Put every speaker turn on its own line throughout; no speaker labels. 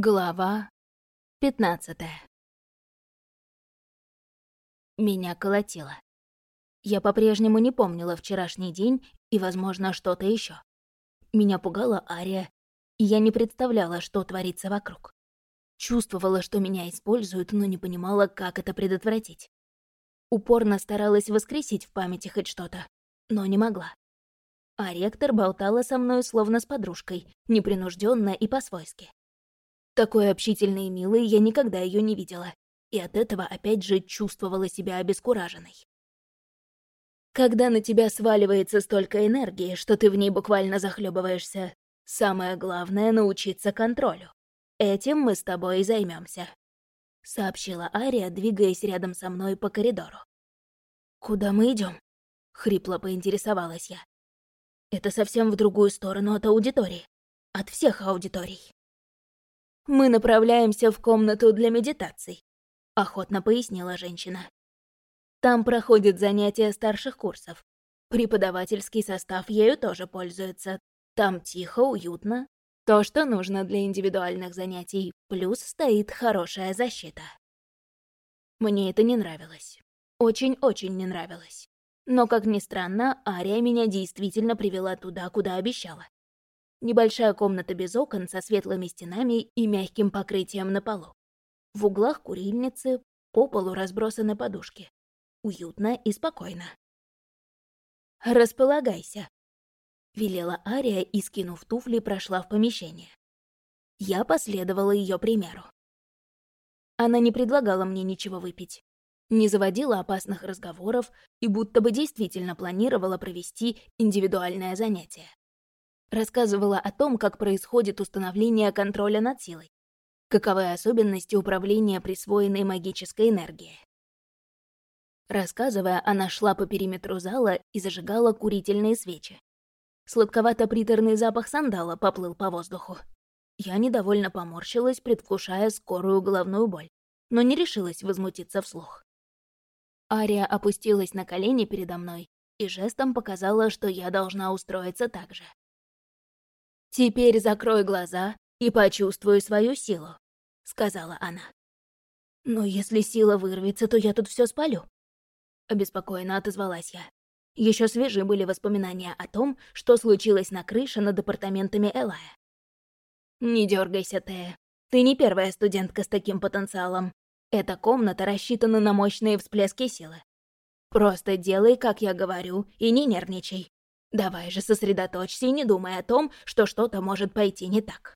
Глава пятнадцатая Меня колотило. Я по-прежнему не помнила вчерашний день и, возможно, что-то еще. Меня пугала Ария, и я не представляла, что творится вокруг. Чувствовала, что меня используют, но не понимала, как это предотвратить. Упорно старалась воскресить в памяти хоть что-то, но не могла. А ректор болтала со мной словно с подружкой, непринужденно и по-свойски. Такой общительной и милой я никогда ее не видела, и от этого опять же чувствовала себя обескураженной. Когда на тебя сваливается столько энергии, что ты в ней буквально захлебываешься, самое главное — научиться контролю. Этим мы с тобой и займемся, сообщила Ария, двигаясь рядом со мной по коридору. «Куда мы идем? хрипло поинтересовалась я. «Это совсем в другую сторону от аудитории. От всех аудиторий». «Мы направляемся в комнату для медитаций», — охотно пояснила женщина. «Там проходят занятия старших курсов. Преподавательский состав ею тоже пользуется. Там тихо, уютно. То, что нужно для индивидуальных занятий, плюс стоит хорошая защита». Мне это не нравилось. Очень-очень не нравилось. Но, как ни странно, Ария меня действительно привела туда, куда обещала. Небольшая комната без окон со светлыми стенами и мягким покрытием на полу. В углах курильницы, по полу разбросаны подушки. Уютно и спокойно. «Располагайся», — велела Ария и, скинув туфли, прошла в помещение. Я последовала ее примеру. Она не предлагала мне ничего выпить, не заводила опасных разговоров и будто бы действительно планировала провести индивидуальное занятие рассказывала о том, как происходит установление контроля над силой, каковы особенности управления присвоенной магической энергией. Рассказывая, она шла по периметру зала и зажигала курительные свечи. Сладковато-приторный запах сандала поплыл по воздуху. Я недовольно поморщилась, предвкушая скорую головную боль, но не решилась возмутиться вслух. Ария опустилась на колени передо мной и жестом показала, что я должна устроиться так же. «Теперь закрой глаза и почувствуй свою силу», — сказала она. «Но если сила вырвется, то я тут все спалю», — обеспокоенно отозвалась я. Еще свежи были воспоминания о том, что случилось на крыше над апартаментами Элая. «Не дергайся, Тея. Ты не первая студентка с таким потенциалом. Эта комната рассчитана на мощные всплески силы. Просто делай, как я говорю, и не нервничай. Давай же сосредоточься и не думай о том, что что-то может пойти не так.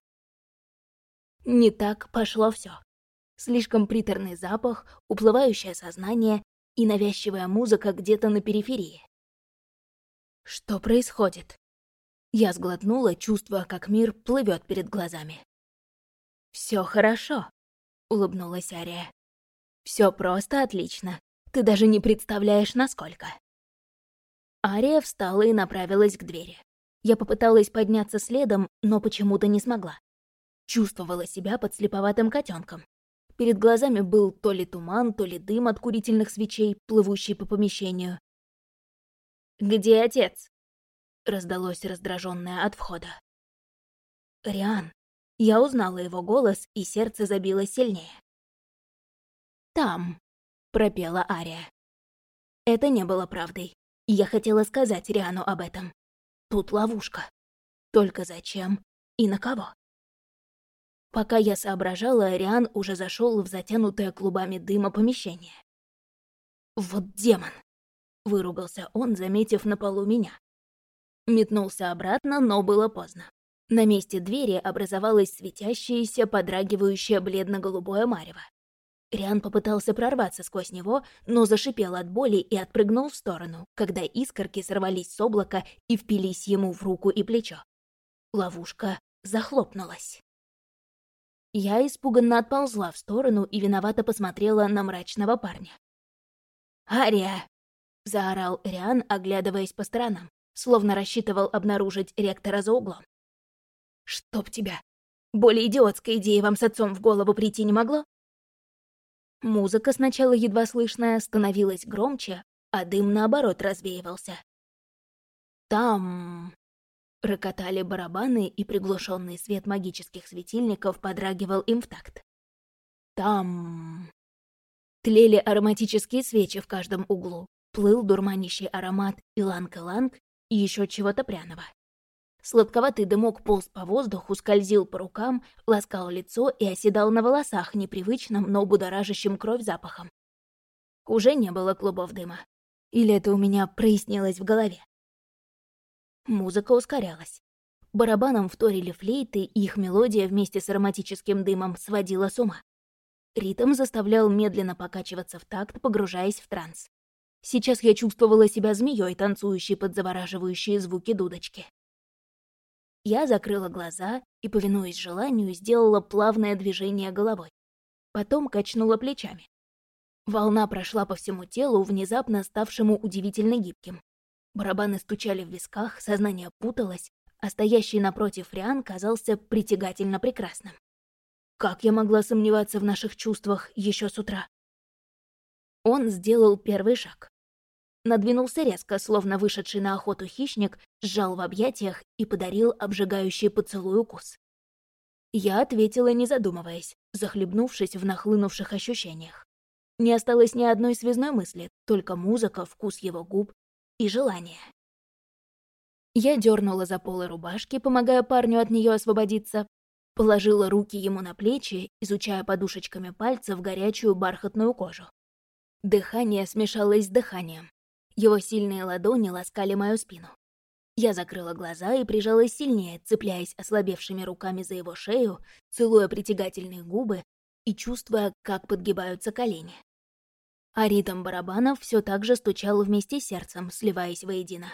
Не так пошло все. Слишком приторный запах, уплывающее сознание и навязчивая музыка где-то на периферии. Что происходит? Я сглотнула, чувствуя, как мир плывет перед глазами. Все хорошо, улыбнулась Ария. Все просто отлично. Ты даже не представляешь, насколько. Ария встала и направилась к двери. Я попыталась подняться следом, но почему-то не смогла. Чувствовала себя подслеповатым котенком. Перед глазами был то ли туман, то ли дым от курительных свечей, плывущий по помещению. «Где отец?» — раздалось раздраженное от входа. «Риан». Я узнала его голос, и сердце забилось сильнее. «Там», — пропела Ария. Это не было правдой. Я хотела сказать Риану об этом. Тут ловушка. Только зачем и на кого? Пока я соображала, Риан уже зашел в затянутое клубами дыма помещение. «Вот демон!» — выругался он, заметив на полу меня. Метнулся обратно, но было поздно. На месте двери образовалось светящееся, подрагивающее бледно-голубое марево. Риан попытался прорваться сквозь него, но зашипел от боли и отпрыгнул в сторону, когда искорки сорвались с облака и впились ему в руку и плечо. Ловушка захлопнулась. Я испуганно отползла в сторону и виновато посмотрела на мрачного парня. «Ария!» — заорал Риан, оглядываясь по сторонам, словно рассчитывал обнаружить ректора за углом. «Чтоб тебя! Более идиотской идеи вам с отцом в голову прийти не могло?» Музыка, сначала едва слышная, становилась громче, а дым, наоборот, развеивался. «Там...» Рокотали барабаны, и приглушенный свет магических светильников подрагивал им в такт. Там... Тлели ароматические свечи в каждом углу, плыл дурманящий аромат иланг-иланг и еще чего-то пряного. Сладковатый дымок полз по воздуху, скользил по рукам, ласкал лицо и оседал на волосах непривычным, но будоражащим кровь запахом. Уже не было клубов дыма. Или это у меня прояснилось в голове? Музыка ускорялась. Барабанам вторили флейты, и их мелодия вместе с ароматическим дымом сводила с ума. Ритм заставлял медленно покачиваться в такт, погружаясь в транс. Сейчас я чувствовала себя змеей, танцующей под завораживающие звуки дудочки. Я закрыла глаза и, повинуясь желанию, сделала плавное движение головой. Потом качнула плечами. Волна прошла по всему телу, внезапно ставшему удивительно гибким. Барабаны стучали в висках, сознание путалось, а стоящий напротив Риан казался притягательно прекрасным. Как я могла сомневаться в наших чувствах еще с утра? Он сделал первый шаг. Надвинулся резко, словно вышедший на охоту хищник, сжал в объятиях и подарил обжигающий поцелуй укус. Я ответила, не задумываясь, захлебнувшись в нахлынувших ощущениях. Не осталось ни одной связной мысли, только музыка, вкус его губ и желание. Я дернула за полы рубашки, помогая парню от нее освободиться, положила руки ему на плечи, изучая подушечками пальцев горячую бархатную кожу. Дыхание смешалось с дыханием. Его сильные ладони ласкали мою спину. Я закрыла глаза и прижалась сильнее, цепляясь ослабевшими руками за его шею, целуя притягательные губы и чувствуя, как подгибаются колени. А ритм барабанов все так же стучал вместе с сердцем, сливаясь воедино.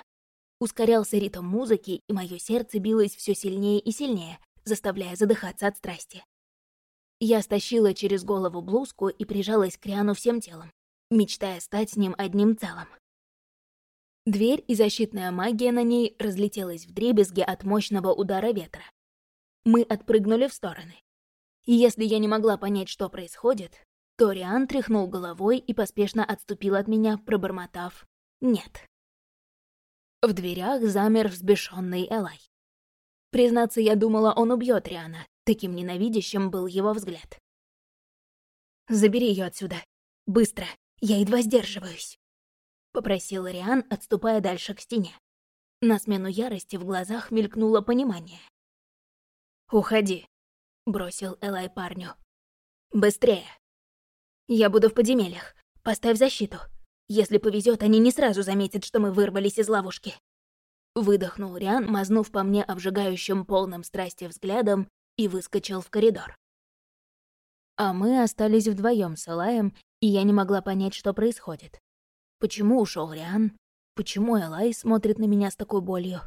Ускорялся ритм музыки, и мое сердце билось все сильнее и сильнее, заставляя задыхаться от страсти. Я стащила через голову блузку и прижалась к Риану всем телом, мечтая стать с ним одним целым. Дверь и защитная магия на ней разлетелась в дребезги от мощного удара ветра. Мы отпрыгнули в стороны. И если я не могла понять, что происходит, то Риан тряхнул головой и поспешно отступил от меня, пробормотав «нет». В дверях замер взбешенный Элай. Признаться, я думала, он убьет Риана, таким ненавидящим был его взгляд. «Забери ее отсюда. Быстро. Я едва сдерживаюсь» попросил Риан, отступая дальше к стене. На смену ярости в глазах мелькнуло понимание. «Уходи», — бросил Элай парню. «Быстрее. Я буду в подземельях. Поставь защиту. Если повезет, они не сразу заметят, что мы вырвались из ловушки». Выдохнул Риан, мазнув по мне обжигающим полным страсти взглядом, и выскочил в коридор. А мы остались вдвоем с Элаем, и я не могла понять, что происходит. Почему ушел Риан? Почему Элай смотрит на меня с такой болью?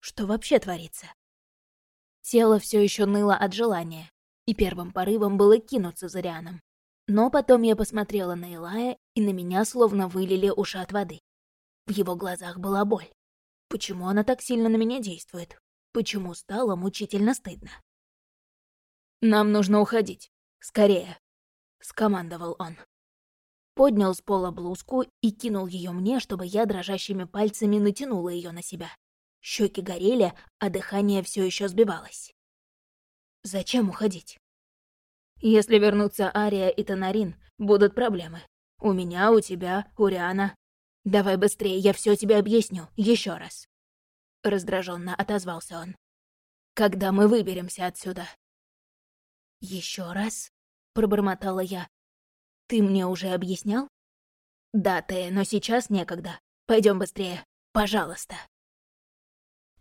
Что вообще творится? Тело все еще ныло от желания, и первым порывом было кинуться за Рианом. Но потом я посмотрела на Элая, и на меня словно вылили уши от воды. В его глазах была боль. Почему она так сильно на меня действует? Почему стало мучительно стыдно? «Нам нужно уходить. Скорее», — скомандовал он поднял с пола блузку и кинул ее мне, чтобы я дрожащими пальцами натянула ее на себя. Щеки горели, а дыхание все еще сбивалось. Зачем уходить? Если вернутся Ария и Тонарин, будут проблемы. У меня, у тебя, у Риана. Давай быстрее, я все тебе объясню, еще раз. Раздраженно отозвался он. Когда мы выберемся отсюда? Еще раз? Пробормотала я, ты мне уже объяснял? Да, ты, но сейчас некогда. Пойдем быстрее. Пожалуйста.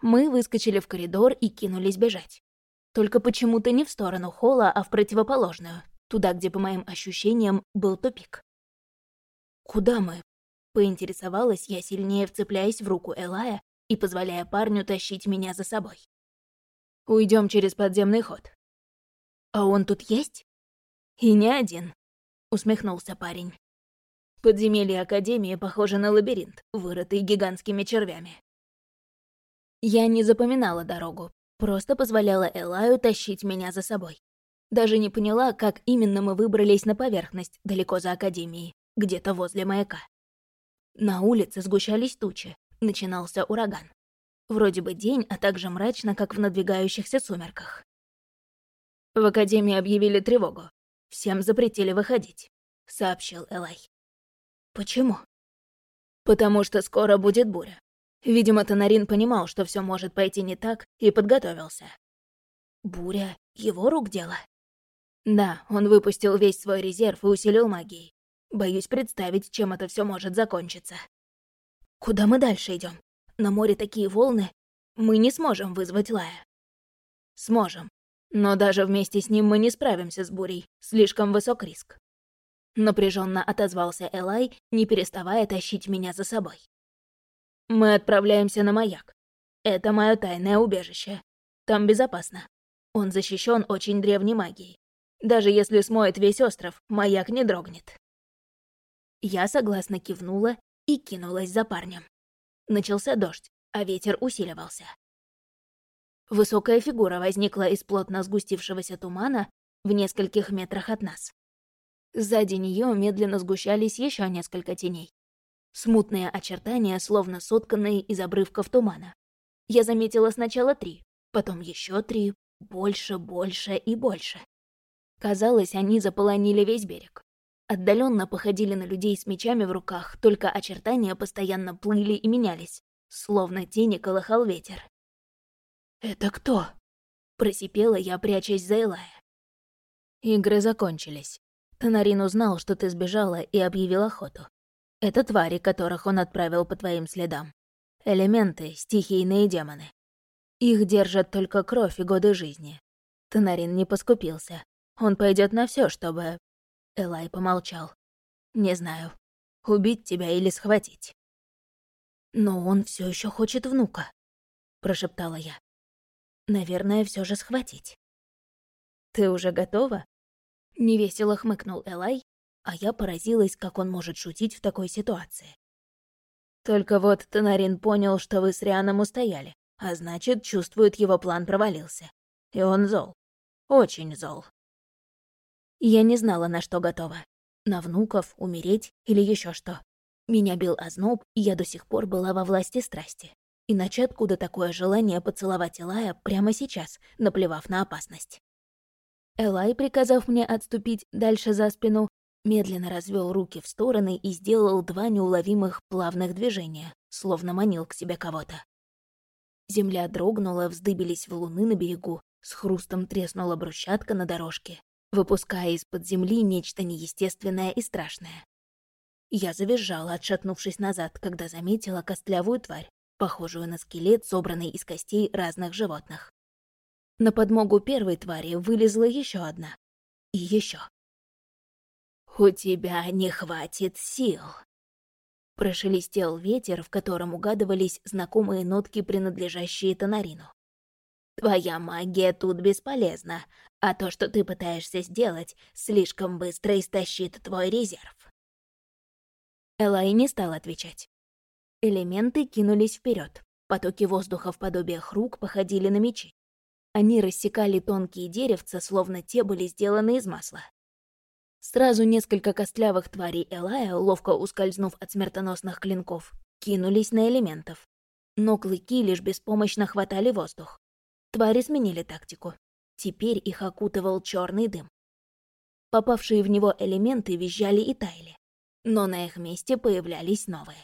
Мы выскочили в коридор и кинулись бежать. Только почему-то не в сторону холла, а в противоположную, туда, где, по моим ощущениям, был тупик. «Куда мы?» — поинтересовалась я, сильнее вцепляясь в руку Элая и позволяя парню тащить меня за собой. Уйдем через подземный ход. А он тут есть? И не один. — усмехнулся парень. Подземелье Академии похоже на лабиринт, вырытый гигантскими червями. Я не запоминала дорогу, просто позволяла Элаю тащить меня за собой. Даже не поняла, как именно мы выбрались на поверхность, далеко за Академией, где-то возле маяка. На улице сгущались тучи, начинался ураган. Вроде бы день, а также мрачно, как в надвигающихся сумерках. В Академии объявили тревогу. Всем запретили выходить, сообщил Элай. Почему? Потому что скоро будет буря. Видимо, Тонарин понимал, что все может пойти не так, и подготовился. Буря — его рук дело? Да, он выпустил весь свой резерв и усилил магией. Боюсь представить, чем это все может закончиться. Куда мы дальше идем? На море такие волны. Мы не сможем вызвать Лая. Сможем. Но даже вместе с ним мы не справимся с бурей. Слишком высок риск. Напряженно отозвался Элай, не переставая тащить меня за собой. Мы отправляемся на маяк. Это мое тайное убежище. Там безопасно. Он защищен очень древней магией. Даже если смоет весь остров, маяк не дрогнет. Я согласно кивнула и кинулась за парнем. Начался дождь, а ветер усиливался. Высокая фигура возникла из плотно сгустившегося тумана в нескольких метрах от нас. Сзади нее медленно сгущались еще несколько теней. Смутные очертания, словно сотканные из обрывков тумана. Я заметила сначала три, потом еще три, больше, больше и больше. Казалось, они заполонили весь берег. Отдаленно походили на людей с мечами в руках, только очертания постоянно плыли и менялись, словно тени колыхал ветер. «Это кто?» — просипела я, прячась за Элая. Игры закончились. Тонарин узнал, что ты сбежала, и объявил охоту. Это твари, которых он отправил по твоим следам. Элементы, стихийные демоны. Их держат только кровь и годы жизни. Тонарин не поскупился. Он пойдет на все, чтобы... Элай помолчал. Не знаю, убить тебя или схватить. Но он все еще хочет внука, прошептала я. Наверное, все же схватить. Ты уже готова? Невесело хмыкнул Элай, а я поразилась, как он может шутить в такой ситуации. Только вот Тонарин понял, что вы с Рианом устояли, а значит, чувствует, его план провалился. И он зол. Очень зол. Я не знала, на что готова. На внуков, умереть или еще что. Меня бил озноб, и я до сих пор была во власти страсти. Иначе откуда такое желание поцеловать Элая прямо сейчас, наплевав на опасность? Элай, приказав мне отступить дальше за спину, медленно развел руки в стороны и сделал два неуловимых плавных движения, словно манил к себе кого-то. Земля дрогнула, вздыбились валуны на берегу, с хрустом треснула брусчатка на дорожке, выпуская из-под земли нечто неестественное и страшное. Я завизжала, отшатнувшись назад, когда заметила костлявую тварь, похожую на скелет, собранный из костей разных животных. На подмогу первой твари вылезла еще одна. И еще. «У тебя не хватит сил», — прошелестел ветер, в котором угадывались знакомые нотки, принадлежащие Тонарину. Твоя магия тут бесполезна, а то, что ты пытаешься сделать, слишком быстро истощит твой резерв. Элай не стал отвечать. Элементы кинулись вперед. Потоки воздуха в подобиях рук походили на мечи. Они рассекали тонкие деревца, словно те были сделаны из масла. Сразу несколько костлявых тварей Элая, ловко ускользнув от смертоносных клинков, кинулись на элементов. Но клыки лишь беспомощно хватали воздух. Твари сменили тактику. Теперь их окутывал черный дым. Попавшие в него элементы визжали и таяли, но на их месте появлялись новые.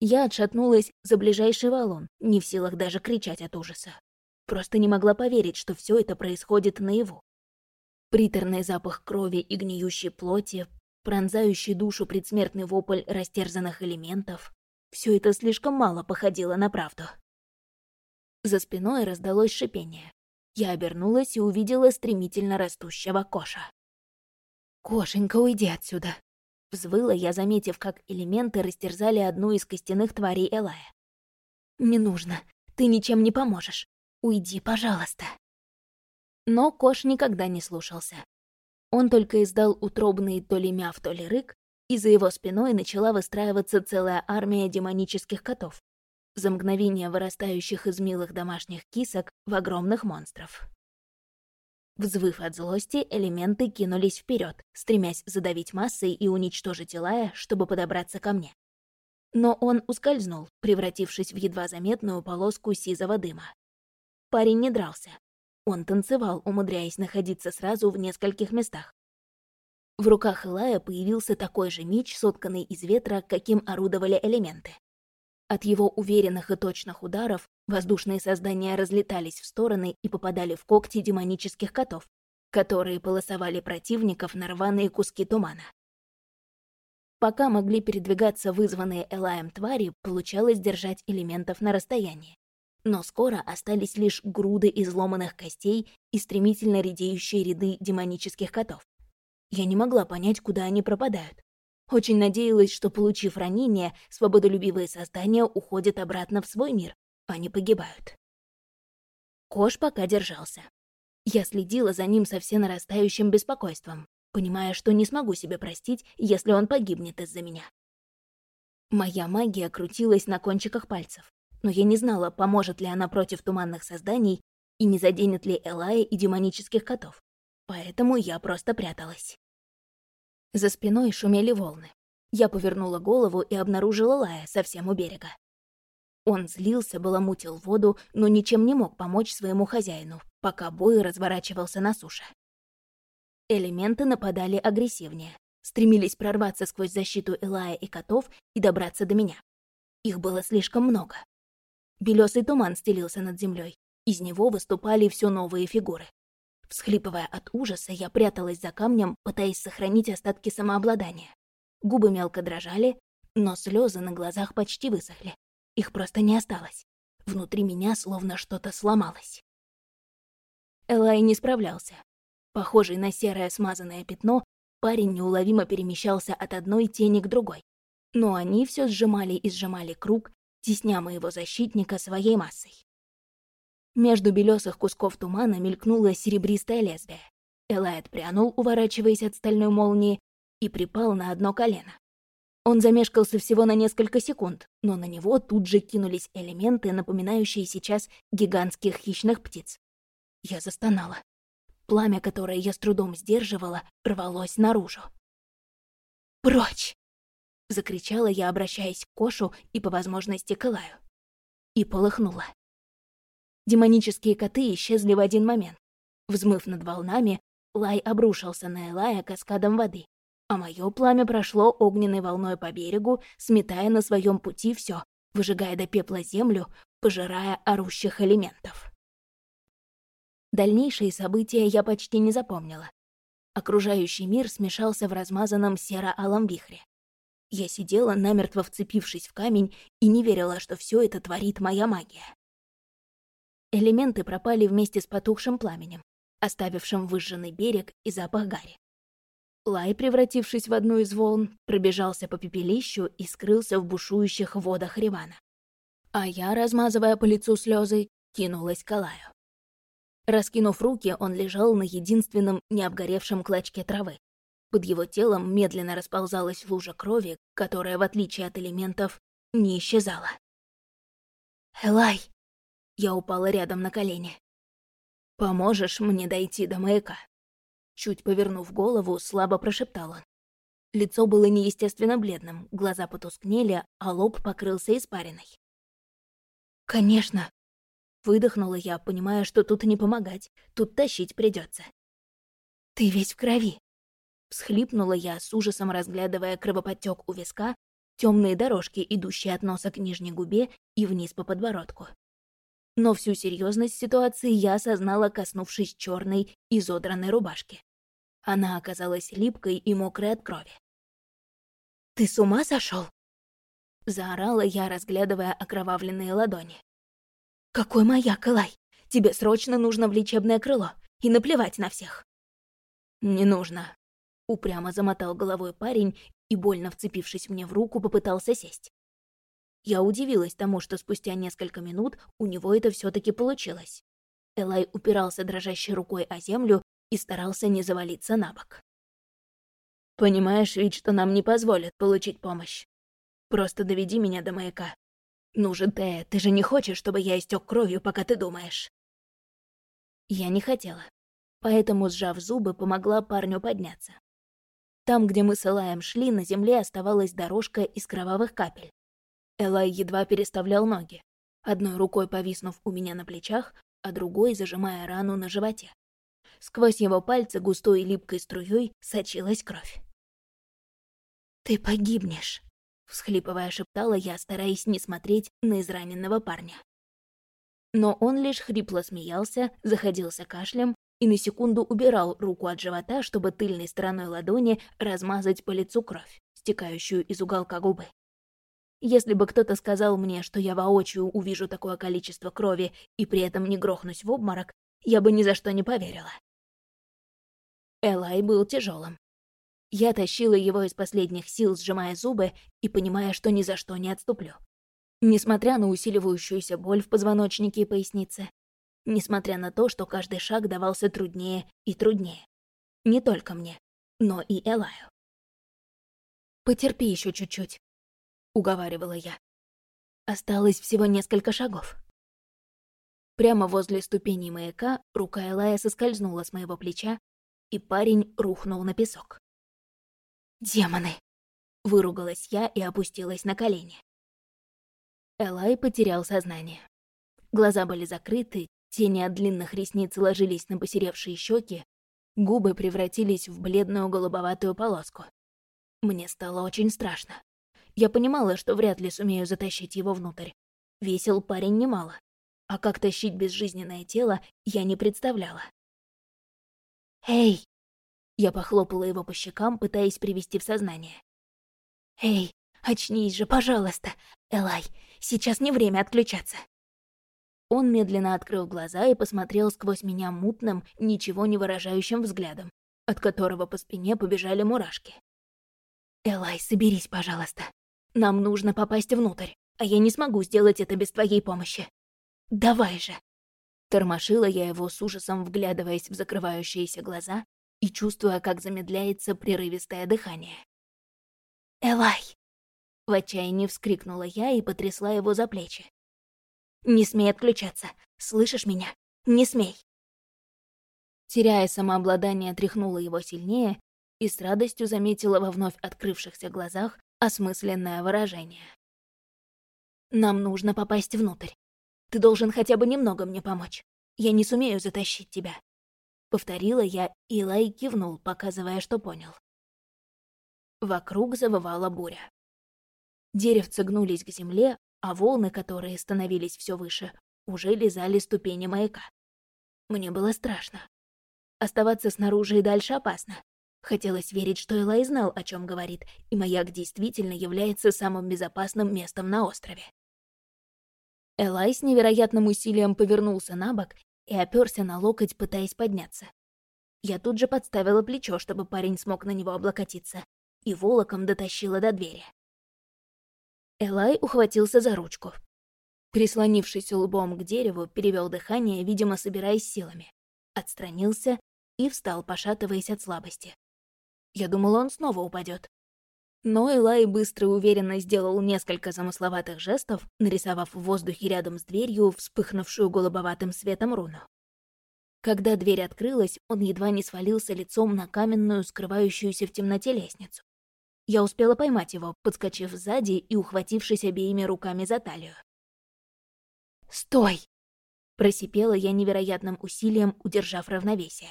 Я отшатнулась за ближайший валун, не в силах даже кричать от ужаса. Просто не могла поверить, что все это происходит наяву. Приторный запах крови и гниющей плоти, пронзающий душу предсмертный вопль растерзанных элементов — все это слишком мало походило на правду. За спиной раздалось шипение. Я обернулась и увидела стремительно растущего Коша. «Кошенька, уйди отсюда!» Взвыла я, заметив, как элементы растерзали одну из костяных тварей Элая. «Не нужно. Ты ничем не поможешь. Уйди, пожалуйста». Но Кош никогда не слушался. Он только издал утробный то ли мяв, то ли рык, и за его спиной начала выстраиваться целая армия демонических котов, за мгновение вырастающих из милых домашних кисок в огромных монстров. Взвыв от злости, элементы кинулись вперед, стремясь задавить массой и уничтожить Илая, чтобы подобраться ко мне. Но он ускользнул, превратившись в едва заметную полоску сизого дыма. Парень не дрался. Он танцевал, умудряясь находиться сразу в нескольких местах. В руках Илая появился такой же меч, сотканный из ветра, каким орудовали элементы. От его уверенных и точных ударов воздушные создания разлетались в стороны и попадали в когти демонических котов, которые полосовали противников на рваные куски тумана. Пока могли передвигаться вызванные Элаем твари, получалось держать элементов на расстоянии. Но скоро остались лишь груды изломанных костей и стремительно редеющие ряды демонических котов. Я не могла понять, куда они пропадают. Очень надеялась, что, получив ранение, свободолюбивые создания уходят обратно в свой мир, а не погибают. Кош пока держался. Я следила за ним со все нарастающим беспокойством, понимая, что не смогу себе простить, если он погибнет из-за меня. Моя магия крутилась на кончиках пальцев, но я не знала, поможет ли она против туманных созданий и не заденет ли Элая и демонических котов. Поэтому я просто пряталась. За спиной шумели волны. Я повернула голову и обнаружила Лая совсем у берега. Он злился, баламутил воду, но ничем не мог помочь своему хозяину, пока бой разворачивался на суше. Элементы нападали агрессивнее, стремились прорваться сквозь защиту Элая и котов и добраться до меня. Их было слишком много. Белесый туман стелился над землей, из него выступали все новые фигуры. Всхлипывая от ужаса, я пряталась за камнем, пытаясь сохранить остатки самообладания. Губы мелко дрожали, но слезы на глазах почти высохли. Их просто не осталось. Внутри меня словно что-то сломалось. Элай не справлялся. Похожий на серое смазанное пятно, парень неуловимо перемещался от одной тени к другой. Но они все сжимали и сжимали круг, тесня моего защитника своей массой. Между белесых кусков тумана мелькнуло серебристое лезвие. Элайт прянул, уворачиваясь от стальной молнии, и припал на одно колено. Он замешкался всего на несколько секунд, но на него тут же кинулись элементы, напоминающие сейчас гигантских хищных птиц. Я застонала. Пламя, которое я с трудом сдерживала, рвалось наружу. «Прочь!» — закричала я, обращаясь к Кошу и, по возможности, к Элаю. И полыхнула. Демонические коты исчезли в один момент. Взмыв над волнами, Лай обрушился на Элая каскадом воды, а мое пламя прошло огненной волной по берегу, сметая на своем пути все, выжигая до пепла землю, пожирая орущих элементов. Дальнейшие события я почти не запомнила. Окружающий мир смешался в размазанном серо-алом вихре. Я сидела, намертво вцепившись в камень, и не верила, что все это творит моя магия. Элементы пропали вместе с потухшим пламенем, оставившим выжженный берег и запах гари. Лай, превратившись в одну из волн, пробежался по пепелищу и скрылся в бушующих водах Ривана. А я, размазывая по лицу слезы, кинулась к Алаю. Раскинув руки, он лежал на единственном необгоревшем клочке травы. Под его телом медленно расползалась лужа крови, которая, в отличие от элементов, не исчезала. «Элай!» Я упала рядом на колени. «Поможешь мне дойти до маяка?» Чуть повернув голову, слабо прошептал он. Лицо было неестественно бледным, глаза потускнели, а лоб покрылся испариной. «Конечно!» Выдохнула я, понимая, что тут не помогать, тут тащить придется. «Ты весь в крови!» Всхлипнула я, с ужасом разглядывая кровоподтек у виска, темные дорожки, идущие от носа к нижней губе и вниз по подбородку но всю серьезность ситуации я осознала, коснувшись черной, изодранной рубашки. Она оказалась липкой и мокрой от крови. «Ты с ума сошел? Заорала я, разглядывая окровавленные ладони. «Какой маяк, Элай? Тебе срочно нужно в лечебное крыло, и наплевать на всех!» «Не нужно», — упрямо замотал головой парень и, больно вцепившись мне в руку, попытался сесть. Я удивилась тому, что спустя несколько минут у него это все таки получилось. Элай упирался дрожащей рукой о землю и старался не завалиться на бок. «Понимаешь ведь, что нам не позволят получить помощь. Просто доведи меня до маяка. Ну же, ты же не хочешь, чтобы я истек кровью, пока ты думаешь?» Я не хотела, поэтому, сжав зубы, помогла парню подняться. Там, где мы с Элаем шли, на земле оставалась дорожка из кровавых капель Элай едва переставлял ноги, одной рукой повиснув у меня на плечах, а другой зажимая рану на животе. Сквозь его пальцы густой липкой струей сочилась кровь. «Ты погибнешь», — всхлипывая шептала я, стараясь не смотреть на израненного парня. Но он лишь хрипло смеялся, заходился кашлем и на секунду убирал руку от живота, чтобы тыльной стороной ладони размазать по лицу кровь, стекающую из уголка губы. Если бы кто-то сказал мне, что я воочию увижу такое количество крови и при этом не грохнусь в обморок, я бы ни за что не поверила. Элай был тяжелым. Я тащила его из последних сил, сжимая зубы и понимая, что ни за что не отступлю. Несмотря на усиливающуюся боль в позвоночнике и пояснице, несмотря на то, что каждый шаг давался труднее и труднее. Не только мне, но и Элаю. «Потерпи еще чуть-чуть», — уговаривала я. Осталось всего несколько шагов. Прямо возле ступени маяка рука Элая соскользнула с моего плеча, и парень рухнул на песок. «Демоны!» — выругалась я и опустилась на колени. Элай потерял сознание. Глаза были закрыты, тени от длинных ресниц ложились на посеревшие щеки, губы превратились в бледную голубоватую полоску. Мне стало очень страшно. Я понимала, что вряд ли сумею затащить его внутрь. Весил парень немало. А как тащить безжизненное тело, я не представляла. «Эй!» Я похлопала его по щекам, пытаясь привести в сознание. «Эй, очнись же, пожалуйста! Элай, сейчас не время отключаться!» Он медленно открыл глаза и посмотрел сквозь меня мутным, ничего не выражающим взглядом, от которого по спине побежали мурашки. «Элай, соберись, пожалуйста. Нам нужно попасть внутрь, а я не смогу сделать это без твоей помощи. Давай же!» Тормошила я его с ужасом, вглядываясь в закрывающиеся глаза и чувствуя, как замедляется прерывистое дыхание. «Элай!» В отчаянии вскрикнула я и потрясла его за плечи. «Не смей отключаться! Слышишь меня? Не смей!» Теряя самообладание, тряхнула его сильнее и с радостью заметила во вновь открывшихся глазах осмысленное выражение. «Нам нужно попасть внутрь. Ты должен хотя бы немного мне помочь. Я не сумею затащить тебя». Повторила я, и Лай кивнул, показывая, что понял. Вокруг завывала буря. Деревца гнулись к земле, а волны, которые становились все выше, уже лизали ступени маяка. Мне было страшно. Оставаться снаружи и дальше опасно. Хотелось верить, что Элай знал, о чем говорит, и маяк действительно является самым безопасным местом на острове. Элай с невероятным усилием повернулся на бок и оперся на локоть, пытаясь подняться. Я тут же подставила плечо, чтобы парень смог на него облокотиться, и волоком дотащила до двери. Элай ухватился за ручку. Прислонившись лбом к дереву, перевел дыхание, видимо, собираясь силами. Отстранился и встал, пошатываясь от слабости. Я думала, он снова упадет. Но Элай быстро и уверенно сделал несколько замысловатых жестов, нарисовав в воздухе рядом с дверью вспыхнувшую голубоватым светом руну. Когда дверь открылась, он едва не свалился лицом на каменную, скрывающуюся в темноте лестницу. Я успела поймать его, подскочив сзади и ухватившись обеими руками за талию. «Стой!» — просипела я невероятным усилием, удержав равновесие.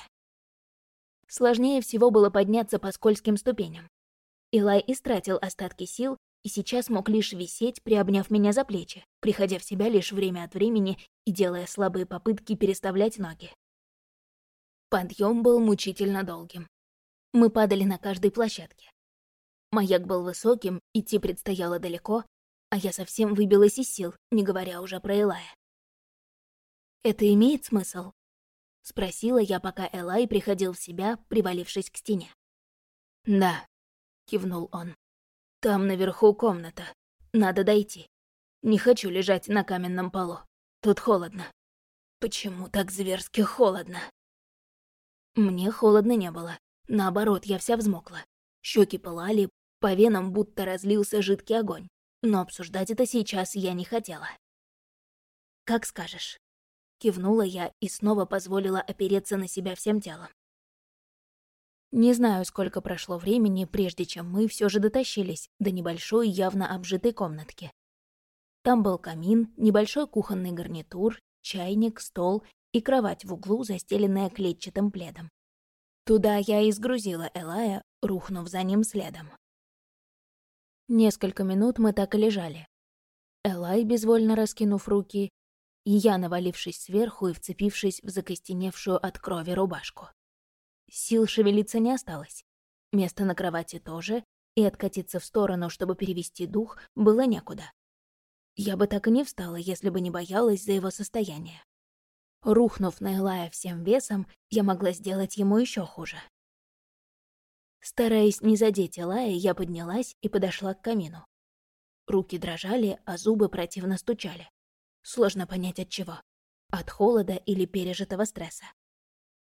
Сложнее всего было подняться по скользким ступеням. Илай истратил остатки сил и сейчас мог лишь висеть, приобняв меня за плечи, приходя в себя лишь время от времени и делая слабые попытки переставлять ноги. Подъем был мучительно долгим. Мы падали на каждой площадке. Маяк был высоким, идти предстояло далеко, а я совсем выбилась из сил, не говоря уже про Элая. «Это имеет смысл?» — спросила я, пока Элай приходил в себя, привалившись к стене. «Да», — кивнул он. «Там наверху комната. Надо дойти. Не хочу лежать на каменном полу. Тут холодно. Почему так зверски холодно?» Мне холодно не было. Наоборот, я вся взмокла. Щеки пылали, по венам будто разлился жидкий огонь. Но обсуждать это сейчас я не хотела. «Как скажешь». Кивнула я и снова позволила опереться на себя всем телом. Не знаю, сколько прошло времени, прежде чем мы все же дотащились до небольшой, явно обжитой комнатки. Там был камин, небольшой кухонный гарнитур, чайник, стол и кровать в углу, застеленная клетчатым пледом. Туда я и сгрузила Элая, рухнув за ним следом. Несколько минут мы так и лежали. Элай, безвольно раскинув руки, и я, навалившись сверху и вцепившись в закостеневшую от крови рубашку. Сил шевелиться не осталось. Место на кровати тоже, и откатиться в сторону, чтобы перевести дух, было некуда. Я бы так и не встала, если бы не боялась за его состояние. Рухнув на Элая всем весом, я могла сделать ему еще хуже. Стараясь не задеть Элая, я поднялась и подошла к камину. Руки дрожали, а зубы противно стучали. Сложно понять от чего. От холода или пережитого стресса.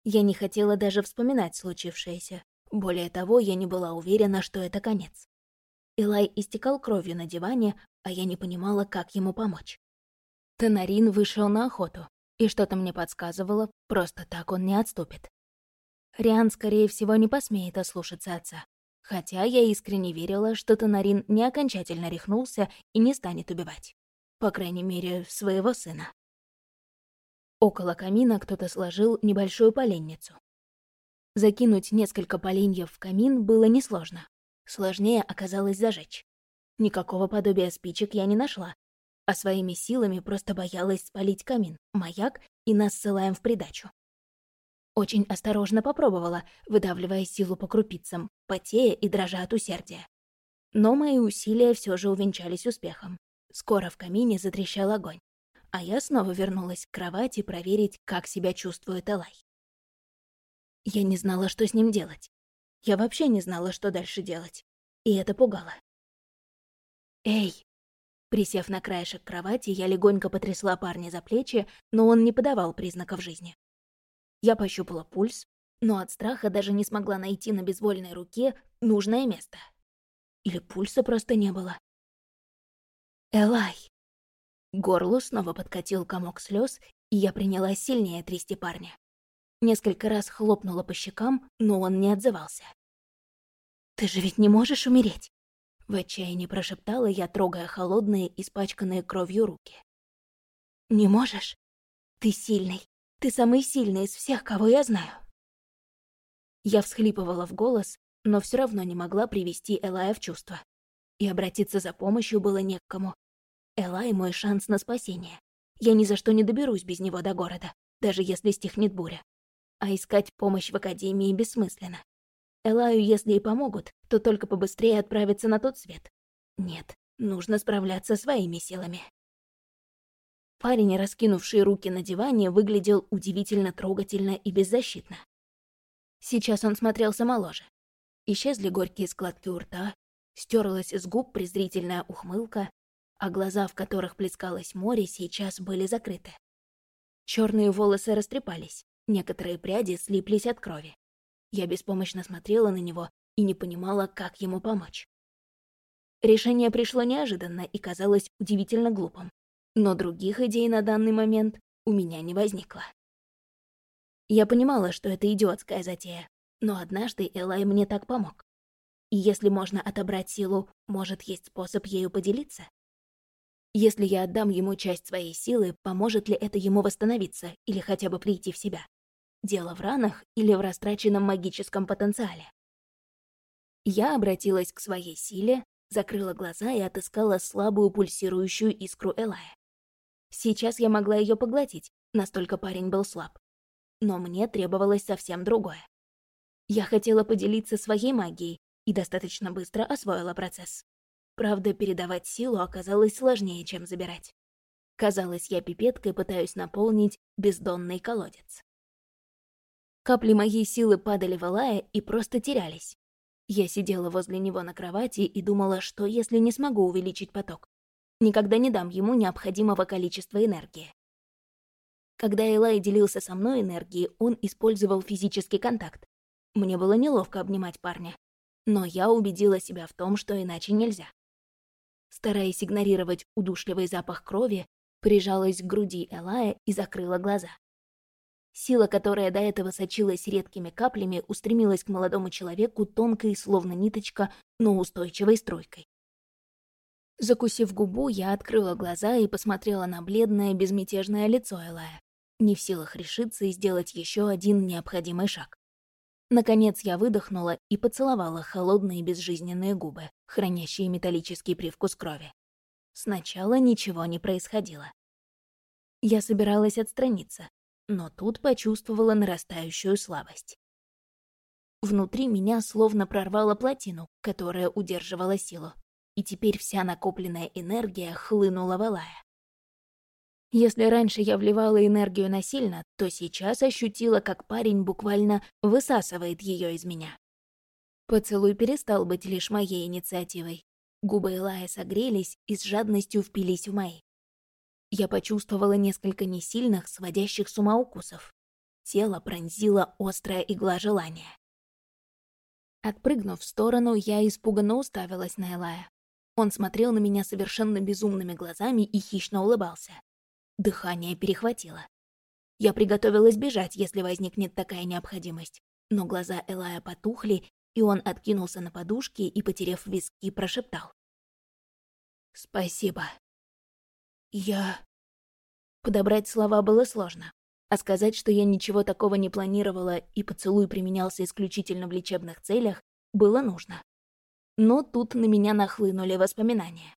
Я не хотела даже вспоминать случившееся. Более того, я не была уверена, что это конец. Элай истекал кровью на диване, а я не понимала, как ему помочь. Тенарин вышел на охоту, и что-то мне подсказывало, просто так он не отступит. Риан, скорее всего, не посмеет ослушаться отца. Хотя я искренне верила, что Тонарин не окончательно рехнулся и не станет убивать. По крайней мере, своего сына. Около камина кто-то сложил небольшую поленницу. Закинуть несколько поленьев в камин было несложно. Сложнее оказалось зажечь. Никакого подобия спичек я не нашла, а своими силами просто боялась спалить камин, маяк и нас ссылаем в придачу. Очень осторожно попробовала, выдавливая силу по крупицам, потея и дрожа от усердия. Но мои усилия все же увенчались успехом. Скоро в камине затрещал огонь, а я снова вернулась к кровати проверить, как себя чувствует Элай. Я не знала, что с ним делать. Я вообще не знала, что дальше делать. И это пугало. «Эй!» Присев на краешек кровати, я легонько потрясла парня за плечи, но он не подавал признаков жизни. Я пощупала пульс, но от страха даже не смогла найти на безвольной руке нужное место. Или пульса просто не было. «Элай!» Горлу снова подкатил комок слез, и я принялась сильнее трясти парня. Несколько раз хлопнула по щекам, но он не отзывался. «Ты же ведь не можешь умереть!» В отчаянии прошептала я, трогая холодные, испачканные кровью руки. «Не можешь? Ты сильный. Ты самый сильный из всех, кого я знаю». Я всхлипывала в голос, но все равно не могла привести Элая в чувство. И обратиться за помощью было не к кому. Элай — мой шанс на спасение. Я ни за что не доберусь без него до города, даже если стихнет буря. А искать помощь в Академии бессмысленно. Элаю, если и помогут, то только побыстрее отправиться на тот свет. Нет, нужно справляться своими силами. Парень, раскинувший руки на диване, выглядел удивительно трогательно и беззащитно. Сейчас он смотрелся моложе. Исчезли горькие складки у рта, стерлась с губ презрительная ухмылка, а глаза, в которых плескалось море, сейчас были закрыты. Черные волосы растрепались, некоторые пряди слиплись от крови. Я беспомощно смотрела на него и не понимала, как ему помочь. Решение пришло неожиданно и казалось удивительно глупым но других идей на данный момент у меня не возникло. Я понимала, что это идиотская затея, но однажды Элай мне так помог. И если можно отобрать силу, может, есть способ ею поделиться? Если я отдам ему часть своей силы, поможет ли это ему восстановиться или хотя бы прийти в себя? Дело в ранах или в растраченном магическом потенциале? Я обратилась к своей силе, закрыла глаза и отыскала слабую пульсирующую искру Элая. Сейчас я могла ее поглотить, настолько парень был слаб. Но мне требовалось совсем другое. Я хотела поделиться своей магией и достаточно быстро освоила процесс. Правда, передавать силу оказалось сложнее, чем забирать. Казалось, я пипеткой пытаюсь наполнить бездонный колодец. Капли моей силы падали в Алая и просто терялись. Я сидела возле него на кровати и думала, что если не смогу увеличить поток, Никогда не дам ему необходимого количества энергии. Когда Элай делился со мной энергией, он использовал физический контакт. Мне было неловко обнимать парня. Но я убедила себя в том, что иначе нельзя. Стараясь игнорировать удушливый запах крови, прижалась к груди Элая и закрыла глаза. Сила, которая до этого сочилась редкими каплями, устремилась к молодому человеку тонкой, словно ниточка, но устойчивой стройкой. Закусив губу, я открыла глаза и посмотрела на бледное, безмятежное лицо Элая, не в силах решиться и сделать еще один необходимый шаг. Наконец я выдохнула и поцеловала холодные безжизненные губы, хранящие металлический привкус крови. Сначала ничего не происходило. Я собиралась отстраниться, но тут почувствовала нарастающую слабость. Внутри меня словно прорвало плотину, которая удерживала силу, и теперь вся накопленная энергия хлынула в Алая. Если раньше я вливала энергию насильно, то сейчас ощутила, как парень буквально высасывает ее из меня. Поцелуй перестал быть лишь моей инициативой. Губы Элая согрелись и с жадностью впились в мои. Я почувствовала несколько несильных, сводящих с ума укусов. Тело пронзила острая игла желания. Отпрыгнув в сторону, я испуганно уставилась на Элая. Он смотрел на меня совершенно безумными глазами и хищно улыбался. Дыхание перехватило. Я приготовилась бежать, если возникнет такая необходимость. Но глаза Элая потухли, и он откинулся на подушки и, потеряв виски, прошептал. «Спасибо». «Я...» Подобрать слова было сложно. А сказать, что я ничего такого не планировала и поцелуй применялся исключительно в лечебных целях, было нужно. Но тут на меня нахлынули воспоминания.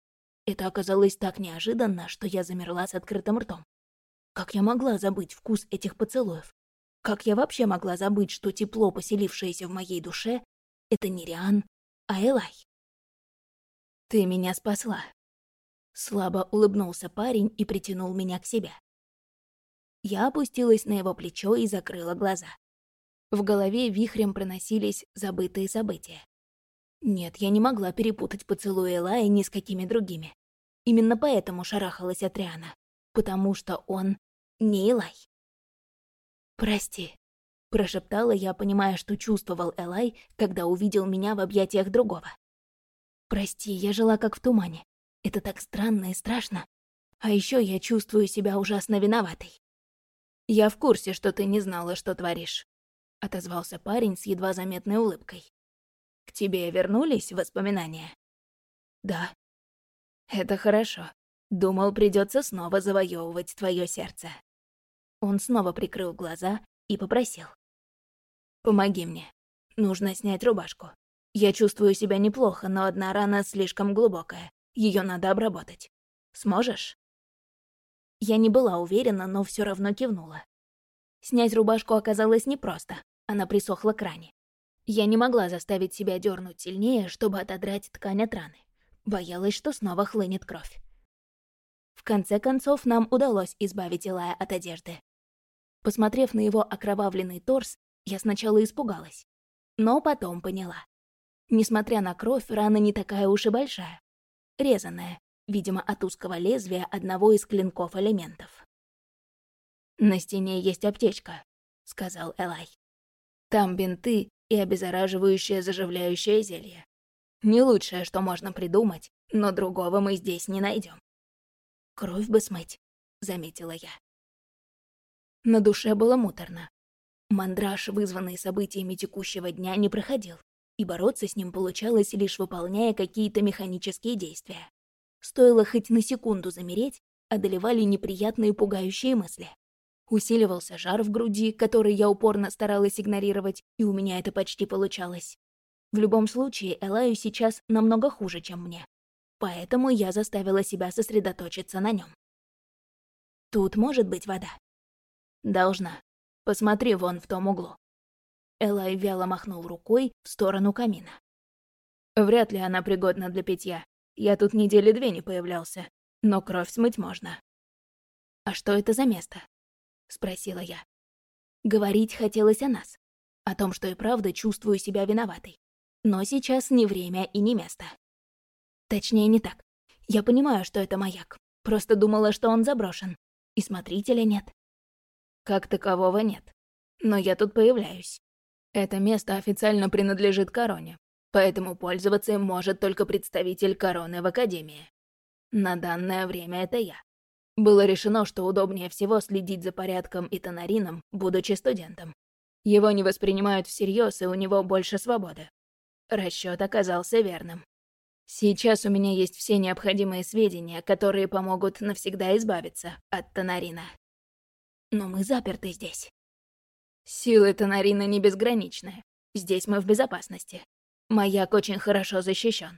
Это оказалось так неожиданно, что я замерла с открытым ртом. Как я могла забыть вкус этих поцелуев? Как я вообще могла забыть, что тепло, поселившееся в моей душе, — это не Риан, а Элай? «Ты меня спасла». Слабо улыбнулся парень и притянул меня к себе. Я опустилась на его плечо и закрыла глаза. В голове вихрем проносились забытые события. Нет, я не могла перепутать поцелуй Элая ни с какими другими. Именно поэтому шарахалась от Риана. Потому что он не Элай. «Прости», — прошептала я, понимая, что чувствовал Элай, когда увидел меня в объятиях другого. «Прости, я жила как в тумане. Это так странно и страшно. А еще я чувствую себя ужасно виноватой». «Я в курсе, что ты не знала, что творишь», — отозвался парень с едва заметной улыбкой. «К тебе вернулись воспоминания?» «Да», это хорошо. Думал, придется снова завоевывать твое сердце. Он снова прикрыл глаза и попросил. «Помоги мне. Нужно снять рубашку. Я чувствую себя неплохо, но одна рана слишком глубокая. Ее надо обработать. Сможешь?» Я не была уверена, но все равно кивнула. Снять рубашку оказалось непросто. Она присохла к ране. Я не могла заставить себя дернуть сильнее, чтобы отодрать ткань от раны. Боялась, что снова хлынет кровь. В конце концов, нам удалось избавить Илая от одежды. Посмотрев на его окровавленный торс, я сначала испугалась, но потом поняла. Несмотря на кровь, рана не такая уж и большая. Резаная, видимо, от узкого лезвия одного из клинков элементов. «На стене есть аптечка», — сказал Элай. «Там бинты и обеззараживающее заживляющее зелье. Не лучшее, что можно придумать, но другого мы здесь не найдем. Кровь бы смыть, заметила я. На душе было муторно. Мандраж, вызванный событиями текущего дня, не проходил, и бороться с ним получалось, лишь выполняя какие-то механические действия. Стоило хоть на секунду замереть, одолевали неприятные пугающие мысли. Усиливался жар в груди, который я упорно старалась игнорировать, и у меня это почти получалось. В любом случае, Элаю сейчас намного хуже, чем мне. Поэтому я заставила себя сосредоточиться на нем. Тут может быть вода. Должна. Посмотри вон в том углу. Элай вяло махнул рукой в сторону камина. Вряд ли она пригодна для питья. Я тут недели две не появлялся, но кровь смыть можно. «А что это за место?» — спросила я. Говорить хотелось о нас, о том, что и правда чувствую себя виноватой. Но сейчас не время и не место. Точнее, не так. Я понимаю, что это маяк. Просто думала, что он заброшен. И смотрителя нет. Как такового нет. Но я тут появляюсь. Это место официально принадлежит короне, поэтому пользоваться им может только представитель короны в Академии. На данное время это я. Было решено, что удобнее всего следить за порядком и тонарином, будучи студентом. Его не воспринимают всерьез, и у него больше свободы. Расчет оказался верным. Сейчас у меня есть все необходимые сведения, которые помогут навсегда избавиться от Тонарина. Но мы заперты здесь. Силы Тонарина не безграничны. Здесь мы в безопасности. Маяк очень хорошо защищен.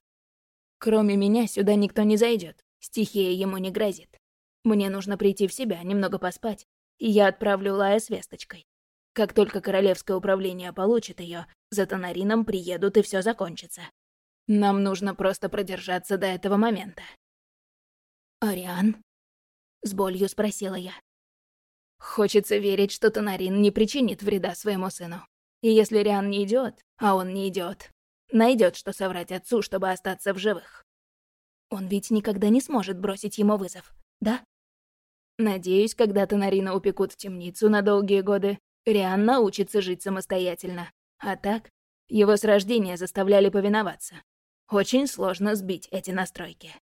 Кроме меня сюда никто не зайдет. Стихия ему не грозит. Мне нужно прийти в себя, немного поспать, и я отправлю Лая с весточкой. Как только Королевское управление получит ее, за Тонарином приедут и все закончится. Нам нужно просто продержаться до этого момента. «Ариан?» — с болью спросила я. Хочется верить, что Тонарин не причинит вреда своему сыну. И если Риан не идет, а он не идет, найдет, что соврать отцу, чтобы остаться в живых. Он ведь никогда не сможет бросить ему вызов, да? Надеюсь, когда Тонарина упекут в темницу на долгие годы, Риан научится жить самостоятельно. А так, его с рождения заставляли повиноваться. Очень сложно сбить эти настройки.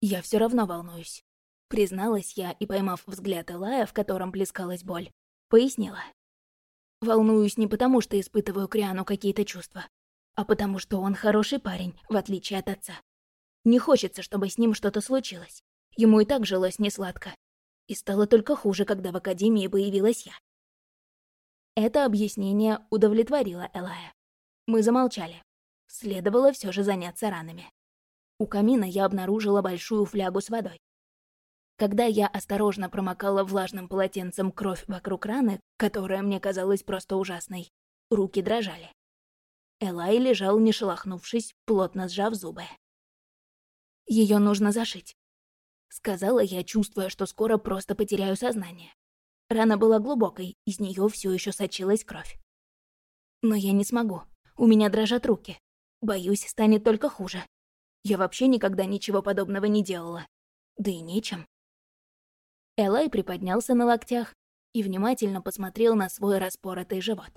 Я все равно волнуюсь. Призналась я и, поймав взгляд Элая, в котором плескалась боль, пояснила. Волнуюсь не потому, что испытываю к Риану какие-то чувства, а потому что он хороший парень, в отличие от отца. Не хочется, чтобы с ним что-то случилось. Ему и так жилось несладко. И стало только хуже, когда в Академии появилась я. Это объяснение удовлетворило Элая. Мы замолчали. Следовало все же заняться ранами. У камина я обнаружила большую флягу с водой. Когда я осторожно промокала влажным полотенцем кровь вокруг раны, которая мне казалась просто ужасной, руки дрожали. Элай лежал, не шелохнувшись, плотно сжав зубы. Ее нужно зашить», — сказала я, чувствуя, что скоро просто потеряю сознание. Рана была глубокой, из нее все еще сочилась кровь. «Но я не смогу. У меня дрожат руки. Боюсь, станет только хуже. Я вообще никогда ничего подобного не делала. Да и нечем. Элай приподнялся на локтях и внимательно посмотрел на свой распоротый живот.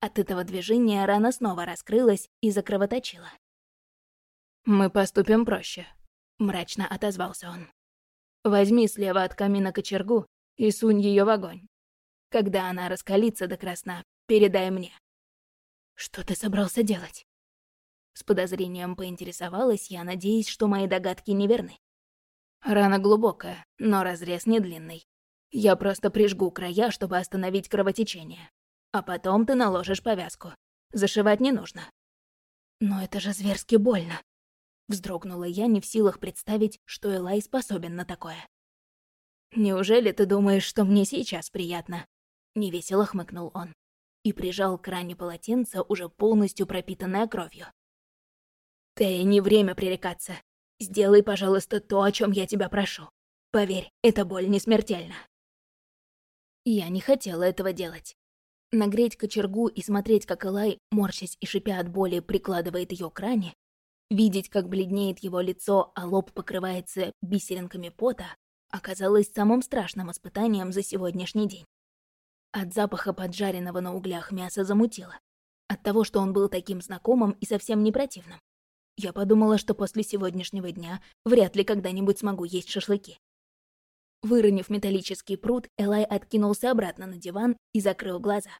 От этого движения рана снова раскрылась и закровоточила. «Мы поступим проще», — мрачно отозвался он. «Возьми слева от камина кочергу и сунь ее в огонь. Когда она раскалится до красна, передай мне». «Что ты собрался делать?» С подозрением поинтересовалась я, надеясь, что мои догадки неверны. Рана глубокая, но разрез не длинный. Я просто прижгу края, чтобы остановить кровотечение. А потом ты наложишь повязку. Зашивать не нужно. Но это же зверски больно. Вздрогнула я, не в силах представить, что Элай способен на такое. «Неужели ты думаешь, что мне сейчас приятно?» Невесело хмыкнул он и прижал к ране полотенце, уже полностью пропитанное кровью. Тея, не время пререкаться. Сделай, пожалуйста, то, о чем я тебя прошу. Поверь, эта боль не смертельна. Я не хотела этого делать. Нагреть кочергу и смотреть, как Элай, морщась и шипя от боли, прикладывает ее к ране, видеть, как бледнеет его лицо, а лоб покрывается бисеринками пота, оказалось самым страшным испытанием за сегодняшний день. От запаха поджаренного на углях мяса замутило. От того, что он был таким знакомым и совсем не противным. Я подумала, что после сегодняшнего дня вряд ли когда-нибудь смогу есть шашлыки. Выронив металлический пруд, Элай откинулся обратно на диван и закрыл глаза.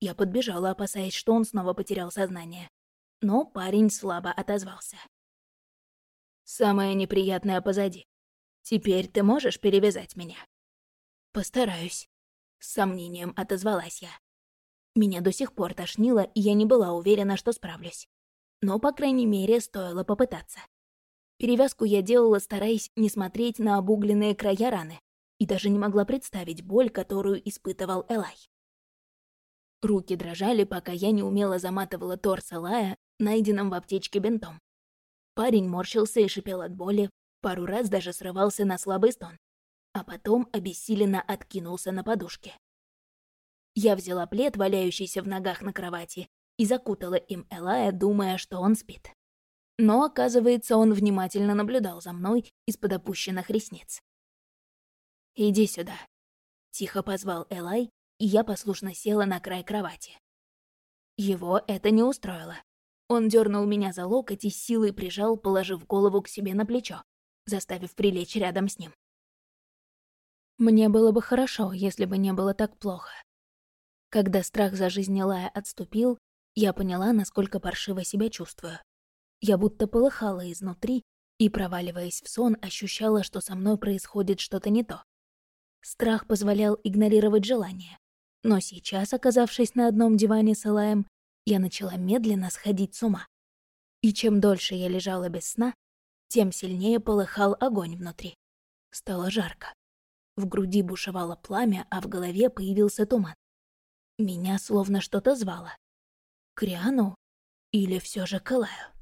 Я подбежала, опасаясь, что он снова потерял сознание. Но парень слабо отозвался. «Самое неприятное позади. Теперь ты можешь перевязать меня?» «Постараюсь», — с сомнением отозвалась я. Меня до сих пор тошнило, и я не была уверена, что справлюсь но, по крайней мере, стоило попытаться. Перевязку я делала, стараясь не смотреть на обугленные края раны, и даже не могла представить боль, которую испытывал Элай. Руки дрожали, пока я неумело заматывала торс Элая, найденным в аптечке бинтом. Парень морщился и шипел от боли, пару раз даже срывался на слабый стон, а потом обессиленно откинулся на подушке. Я взяла плед, валяющийся в ногах на кровати, и закутала им Элая, думая, что он спит. Но, оказывается, он внимательно наблюдал за мной из-под опущенных ресниц. «Иди сюда», — тихо позвал Элай, и я послушно села на край кровати. Его это не устроило. Он дернул меня за локоть и силой прижал, положив голову к себе на плечо, заставив прилечь рядом с ним. Мне было бы хорошо, если бы не было так плохо. Когда страх за жизнь Элая отступил, я поняла, насколько паршиво себя чувствую. Я будто полыхала изнутри и, проваливаясь в сон, ощущала, что со мной происходит что-то не то. Страх позволял игнорировать желание. Но сейчас, оказавшись на одном диване с Элаем, я начала медленно сходить с ума. И чем дольше я лежала без сна, тем сильнее полыхал огонь внутри. Стало жарко. В груди бушевало пламя, а в голове появился туман. Меня словно что-то звало. К Риану или все же к Элаю?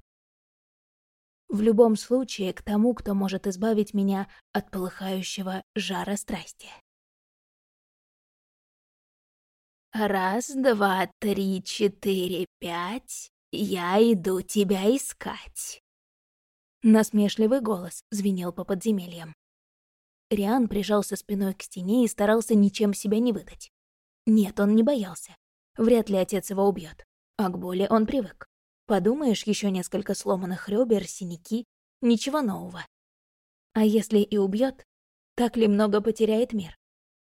В любом случае, к тому, кто может избавить меня от полыхающего жара страсти. «Раз, два, три, четыре, пять, я иду тебя искать». Насмешливый голос звенел по подземельям. Риан прижался спиной к стене и старался ничем себя не выдать. Нет, он не боялся. Вряд ли отец его убьет. А к боли он привык. Подумаешь, еще несколько сломанных ребер, синяки, ничего нового. А если и убьет, так ли много потеряет мир?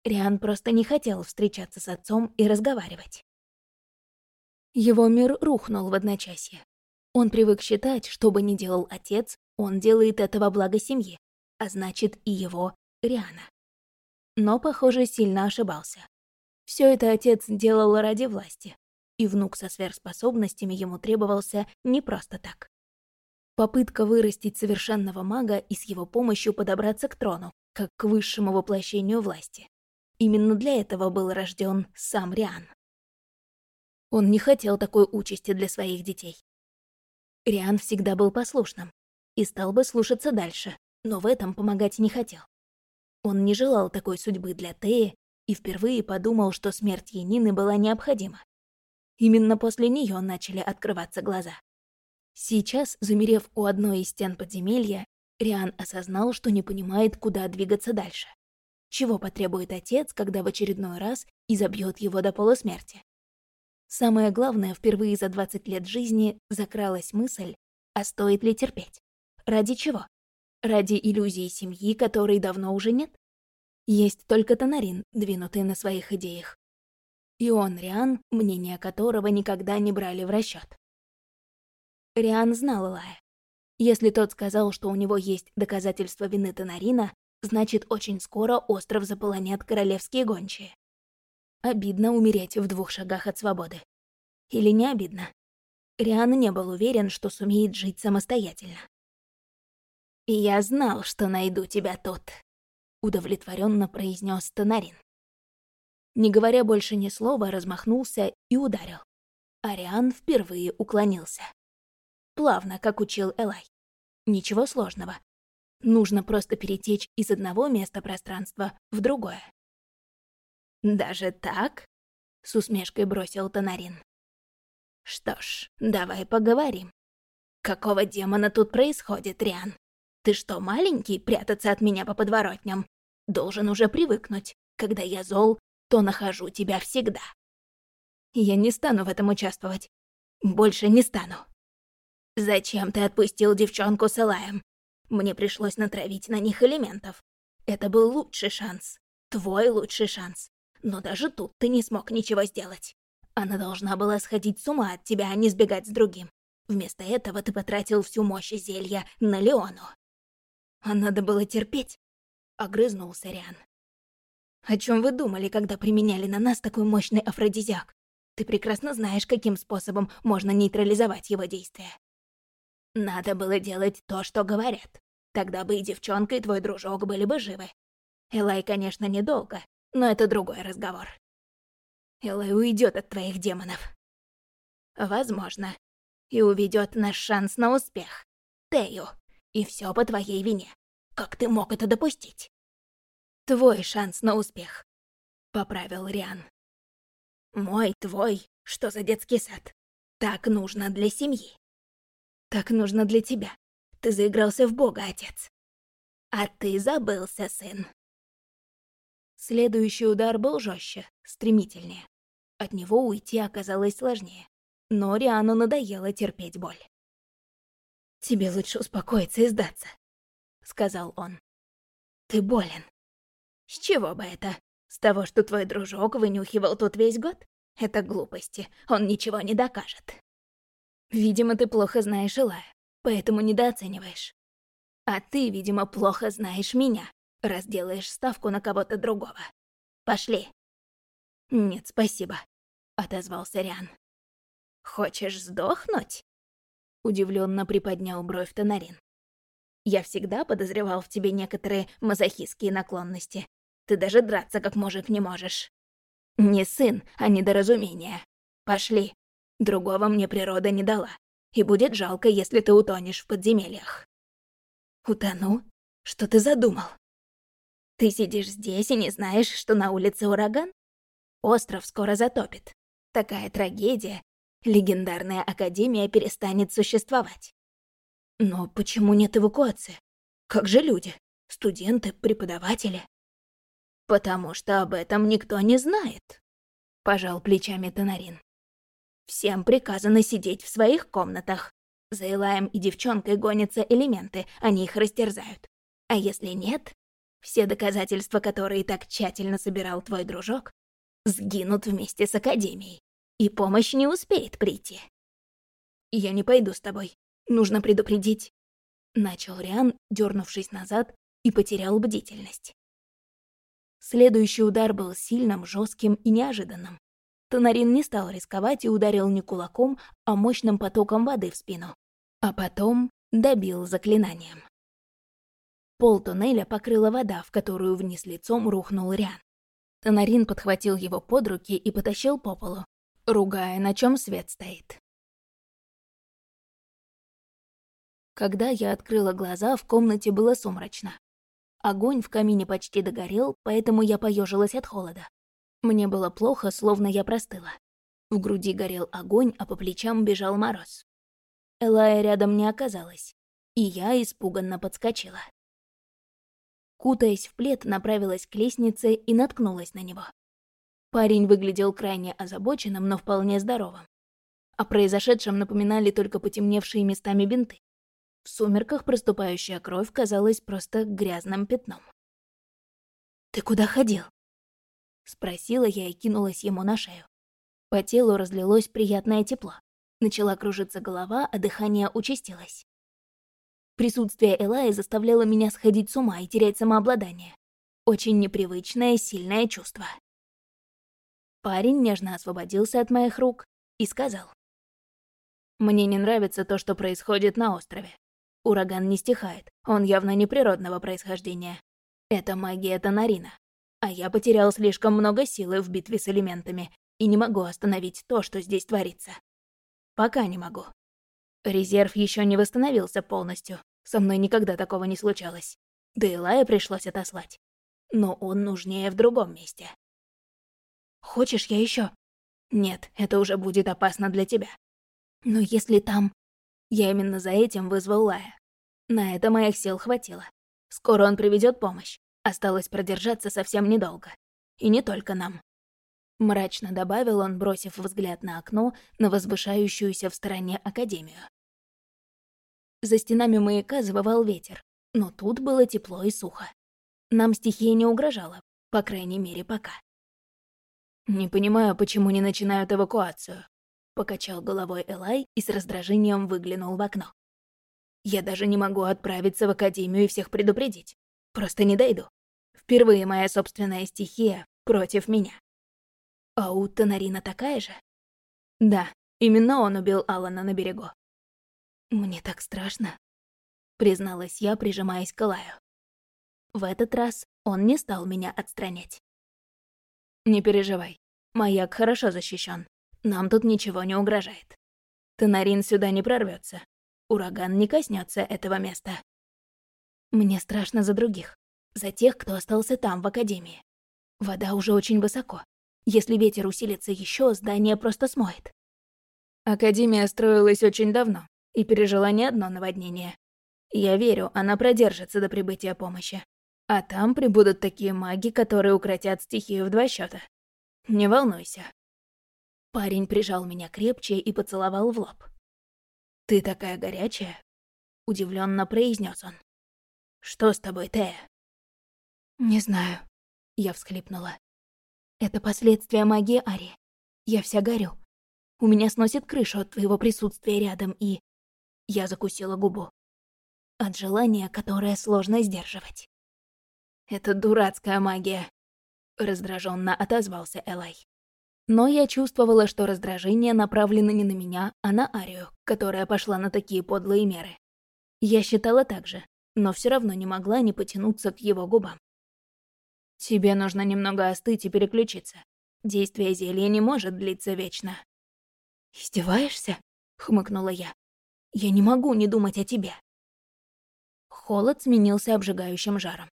Риан просто не хотел встречаться с отцом и разговаривать. Его мир рухнул в одночасье. Он привык считать, что бы ни делал отец, он делает это во благо семьи, а значит и его, Риана. Но, похоже, сильно ошибался. Все это отец делал ради власти, и внук со сверхспособностями ему требовался не просто так. Попытка вырастить совершенного мага и с его помощью подобраться к трону, как к высшему воплощению власти. Именно для этого был рожден сам Риан. Он не хотел такой участи для своих детей. Риан всегда был послушным и стал бы слушаться дальше, но в этом помогать не хотел. Он не желал такой судьбы для Теи и впервые подумал, что смерть Янины была необходима. Именно после нее начали открываться глаза. Сейчас, замерев у одной из стен подземелья, Риан осознал, что не понимает, куда двигаться дальше. Чего потребует отец, когда в очередной раз изобьет его до полусмерти? Самое главное, впервые за 20 лет жизни закралась мысль, а стоит ли терпеть? Ради чего? Ради иллюзии семьи, которой давно уже нет? Есть только Тонарин, двинутый на своих идеях и он, Риан, мнение которого никогда не брали в расчет. Риан знал Лая. Если тот сказал, что у него есть доказательства вины Тонарина, значит, очень скоро остров заполонят королевские гончие. Обидно умереть в двух шагах от свободы. Или не обидно? Риан не был уверен, что сумеет жить самостоятельно. «Я знал, что найду тебя тут», — удовлетворенно произнес Тонарин не говоря больше ни слова, размахнулся и ударил. Ариан впервые уклонился. Плавно, как учил Элай. Ничего сложного. Нужно просто перетечь из одного места пространства в другое. «Даже так?» — с усмешкой бросил Тонарин. «Что ж, давай поговорим. Какого демона тут происходит, Риан? Ты что, маленький, прятаться от меня по подворотням? Должен уже привыкнуть. Когда я зол, то нахожу тебя всегда. Я не стану в этом участвовать. Больше не стану. Зачем ты отпустил девчонку с Элаем? Мне пришлось натравить на них элементов. Это был лучший шанс. Твой лучший шанс. Но даже тут ты не смог ничего сделать. Она должна была сходить с ума от тебя, а не сбегать с другим. Вместо этого ты потратил всю мощь зелья на Леону. А надо было терпеть. Огрызнулся Риан. О чем вы думали, когда применяли на нас такой мощный афродизиак? Ты прекрасно знаешь, каким способом можно нейтрализовать его действие. Надо было делать то, что говорят. Тогда бы и девчонка, и твой дружок были бы живы. Элай, конечно, недолго, но это другой разговор. Элай уйдет от твоих демонов. Возможно. И уведет наш шанс на успех. Тею. И все по твоей вине. Как ты мог это допустить? Твой шанс на успех», — поправил Риан. «Мой, твой, что за детский сад? Так нужно для семьи. Так нужно для тебя. Ты заигрался в Бога, отец. А ты забылся, сын». Следующий удар был жестче, стремительнее. От него уйти оказалось сложнее. Но Риану надоело терпеть боль. «Тебе лучше успокоиться и сдаться», — сказал он. «Ты болен. С чего бы это? С того, что твой дружок вынюхивал тут весь год? Это глупости, он ничего не докажет. Видимо, ты плохо знаешь Илая. поэтому недооцениваешь. А ты, видимо, плохо знаешь меня, раз делаешь ставку на кого-то другого. Пошли. Нет, спасибо, отозвался Риан. Хочешь сдохнуть? Удивленно приподнял бровь Тонарин. Я всегда подозревал в тебе некоторые мазохистские наклонности. Ты даже драться как мужик не можешь. Не сын, а недоразумение. Пошли. Другого мне природа не дала. И будет жалко, если ты утонешь в подземельях. Утону? Что ты задумал? Ты сидишь здесь и не знаешь, что на улице ураган? Остров скоро затопит. Такая трагедия. Легендарная Академия перестанет существовать. Но почему нет эвакуации? Как же люди? Студенты, преподаватели? Потому что об этом никто не знает. Пожал плечами Тонарин. Всем приказано сидеть в своих комнатах. За Элаем и девчонкой гонятся элементы, они их растерзают. А если нет, все доказательства, которые так тщательно собирал твой дружок, сгинут вместе с Академией, и помощь не успеет прийти. Я не пойду с тобой. Нужно предупредить. Начал Риан, дернувшись назад, и потерял бдительность. Следующий удар был сильным, жестким и неожиданным. Тонарин не стал рисковать и ударил не кулаком, а мощным потоком воды в спину. А потом добил заклинанием. Пол туннеля покрыла вода, в которую вниз лицом рухнул Риан. Тонарин подхватил его под руки и потащил по полу, ругая, на чем свет стоит. Когда я открыла глаза, в комнате было сумрачно. Огонь в камине почти догорел, поэтому я поежилась от холода. Мне было плохо, словно я простыла. В груди горел огонь, а по плечам бежал мороз. Элая рядом не оказалась, и я испуганно подскочила. Кутаясь в плед, направилась к лестнице и наткнулась на него. Парень выглядел крайне озабоченным, но вполне здоровым. О произошедшем напоминали только потемневшие местами бинты. В сумерках проступающая кровь казалась просто грязным пятном. «Ты куда ходил?» Спросила я и кинулась ему на шею. По телу разлилось приятное тепло. Начала кружиться голова, а дыхание участилось. Присутствие Элаи заставляло меня сходить с ума и терять самообладание. Очень непривычное, сильное чувство. Парень нежно освободился от моих рук и сказал. «Мне не нравится то, что происходит на острове. Ураган не стихает, он явно не природного происхождения. Это магия Тонарина. А я потерял слишком много силы в битве с элементами и не могу остановить то, что здесь творится. Пока не могу. Резерв еще не восстановился полностью. Со мной никогда такого не случалось. Да и Лая пришлось отослать. Но он нужнее в другом месте. Хочешь, я еще? Нет, это уже будет опасно для тебя. Но если там я именно за этим вызвал Лая. На это моих сил хватило. Скоро он приведет помощь. Осталось продержаться совсем недолго. И не только нам. Мрачно добавил он, бросив взгляд на окно, на возвышающуюся в стороне Академию. За стенами маяка завывал ветер, но тут было тепло и сухо. Нам стихия не угрожала, по крайней мере, пока. Не понимаю, почему не начинают эвакуацию. Покачал головой Элай и с раздражением выглянул в окно. Я даже не могу отправиться в академию и всех предупредить. Просто не дойду. Впервые моя собственная стихия против меня. А у Тонарина такая же? Да, именно он убил Алана на берегу. Мне так страшно, призналась я, прижимаясь к Элаю. В этот раз он не стал меня отстранять. Не переживай, маяк хорошо защищен. Нам тут ничего не угрожает. Тонарин сюда не прорвется. Ураган не коснется этого места. Мне страшно за других. За тех, кто остался там, в Академии. Вода уже очень высоко. Если ветер усилится еще, здание просто смоет. Академия строилась очень давно и пережила не одно наводнение. Я верю, она продержится до прибытия помощи. А там прибудут такие маги, которые укротят стихию в два счета. Не волнуйся, Парень прижал меня крепче и поцеловал в лоб. «Ты такая горячая?» — удивленно произнес он. «Что с тобой, Тея?» «Не знаю», — я всхлипнула. «Это последствия магии Ари. Я вся горю. У меня сносит крышу от твоего присутствия рядом и... Я закусила губу. От желания, которое сложно сдерживать. «Это дурацкая магия», — раздраженно отозвался Элай. Но я чувствовала, что раздражение направлено не на меня, а на Арию, которая пошла на такие подлые меры. Я считала так же, но все равно не могла не потянуться к его губам. «Тебе нужно немного остыть и переключиться. Действие зелья не может длиться вечно». «Издеваешься?» — хмыкнула я. «Я не могу не думать о тебе». Холод сменился обжигающим жаром.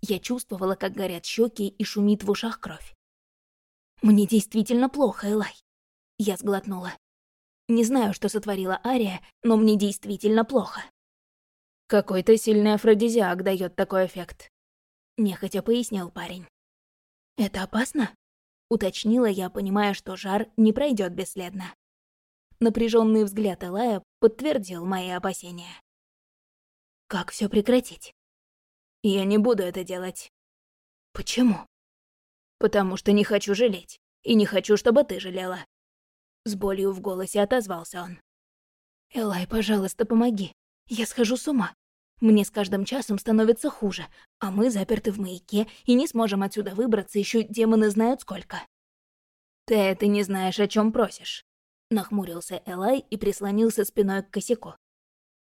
Я чувствовала, как горят щеки и шумит в ушах кровь. «Мне действительно плохо, Элай». Я сглотнула. Не знаю, что сотворила Ария, но мне действительно плохо. Какой-то сильный афродизиак дает такой эффект. Нехотя пояснил парень. Это опасно? Уточнила я, понимая, что жар не пройдет бесследно. Напряженный взгляд Элая подтвердил мои опасения. Как все прекратить? Я не буду это делать. Почему? Потому что не хочу жалеть. И не хочу, чтобы ты жалела. С болью в голосе отозвался он. Элай, пожалуйста, помоги. Я схожу с ума. Мне с каждым часом становится хуже, а мы заперты в маяке и не сможем отсюда выбраться еще демоны знают сколько. Ты это не знаешь, о чем просишь. Нахмурился Элай и прислонился спиной к косяку.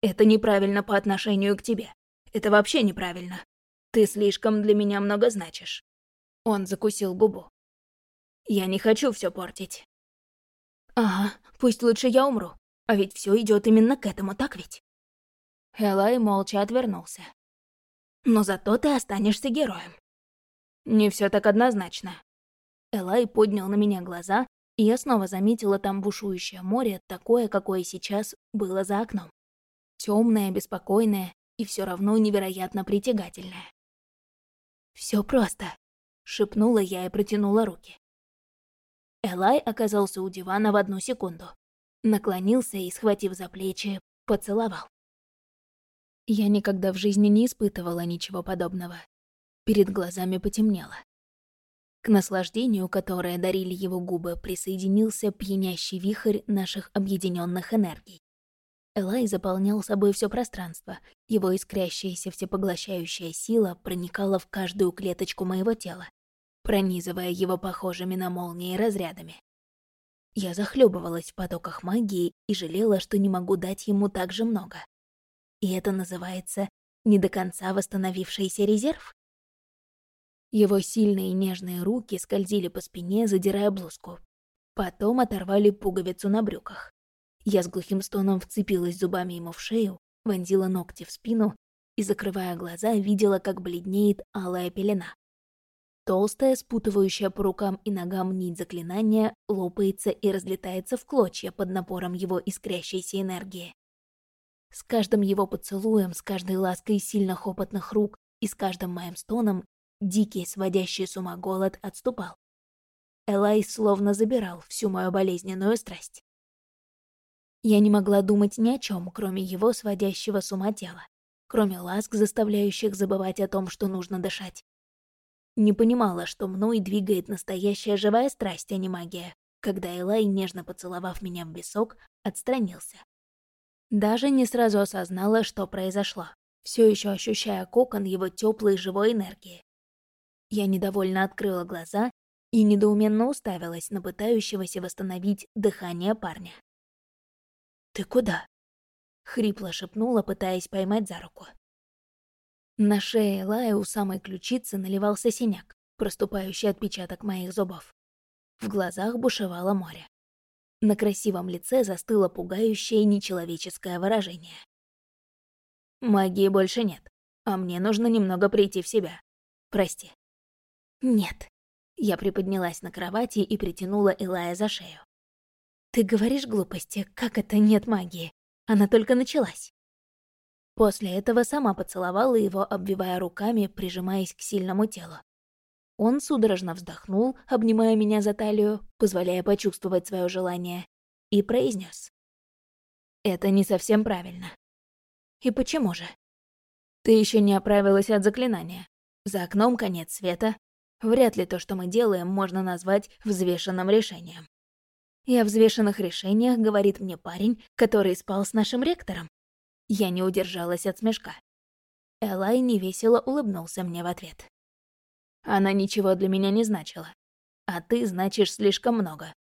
Это неправильно по отношению к тебе. Это вообще неправильно. Ты слишком для меня много значишь. Он закусил губу. Я не хочу все портить. Ага, пусть лучше я умру. А ведь все идет именно к этому, так ведь? Элай молча отвернулся. «Но зато ты останешься героем». «Не все так однозначно». Элай поднял на меня глаза, и я снова заметила там бушующее море, такое, какое сейчас было за окном. Темное, беспокойное и все равно невероятно притягательное. Все просто», — шепнула я и протянула руки. Элай оказался у дивана в одну секунду. Наклонился и, схватив за плечи, поцеловал. Я никогда в жизни не испытывала ничего подобного. Перед глазами потемнело. К наслаждению, которое дарили его губы, присоединился пьянящий вихрь наших объединенных энергий. Элай заполнял собой все пространство, его искрящаяся всепоглощающая сила проникала в каждую клеточку моего тела, пронизывая его похожими на молнии разрядами. Я захлебывалась в потоках магии и жалела, что не могу дать ему так же много. И это называется не до конца восстановившийся резерв? Его сильные нежные руки скользили по спине, задирая блузку. Потом оторвали пуговицу на брюках. Я с глухим стоном вцепилась зубами ему в шею, вонзила ногти в спину и, закрывая глаза, видела, как бледнеет алая пелена. Толстая, спутывающая по рукам и ногам нить заклинания, лопается и разлетается в клочья под напором его искрящейся энергии. С каждым его поцелуем, с каждой лаской сильных опытных рук и с каждым моим стоном дикий, сводящий с ума голод отступал. Элай словно забирал всю мою болезненную страсть. Я не могла думать ни о чем, кроме его сводящего с ума тела, кроме ласк, заставляющих забывать о том, что нужно дышать. Не понимала, что мной двигает настоящая живая страсть, а не магия, когда Элай, нежно поцеловав меня в висок, отстранился. Даже не сразу осознала, что произошло, все еще ощущая кокон его теплой живой энергии. Я недовольно открыла глаза и недоуменно уставилась на пытающегося восстановить дыхание парня. «Ты куда?» — хрипло шепнула, пытаясь поймать за руку. На шее Лая у самой ключицы наливался синяк, проступающий отпечаток моих зубов. В глазах бушевало море. На красивом лице застыло пугающее нечеловеческое выражение. «Магии больше нет, а мне нужно немного прийти в себя. Прости». «Нет». Я приподнялась на кровати и притянула Илая за шею. «Ты говоришь глупости, как это нет магии? Она только началась». После этого сама поцеловала его, обвивая руками, прижимаясь к сильному телу. Он судорожно вздохнул, обнимая меня за талию, позволяя почувствовать свое желание, и произнес: «Это не совсем правильно». «И почему же?» «Ты еще не оправилась от заклинания. За окном конец света. Вряд ли то, что мы делаем, можно назвать взвешенным решением». «И о взвешенных решениях говорит мне парень, который спал с нашим ректором», Я не удержалась от смешка. Элай невесело улыбнулся мне в ответ. Она ничего для меня не значила. А ты значишь слишком много.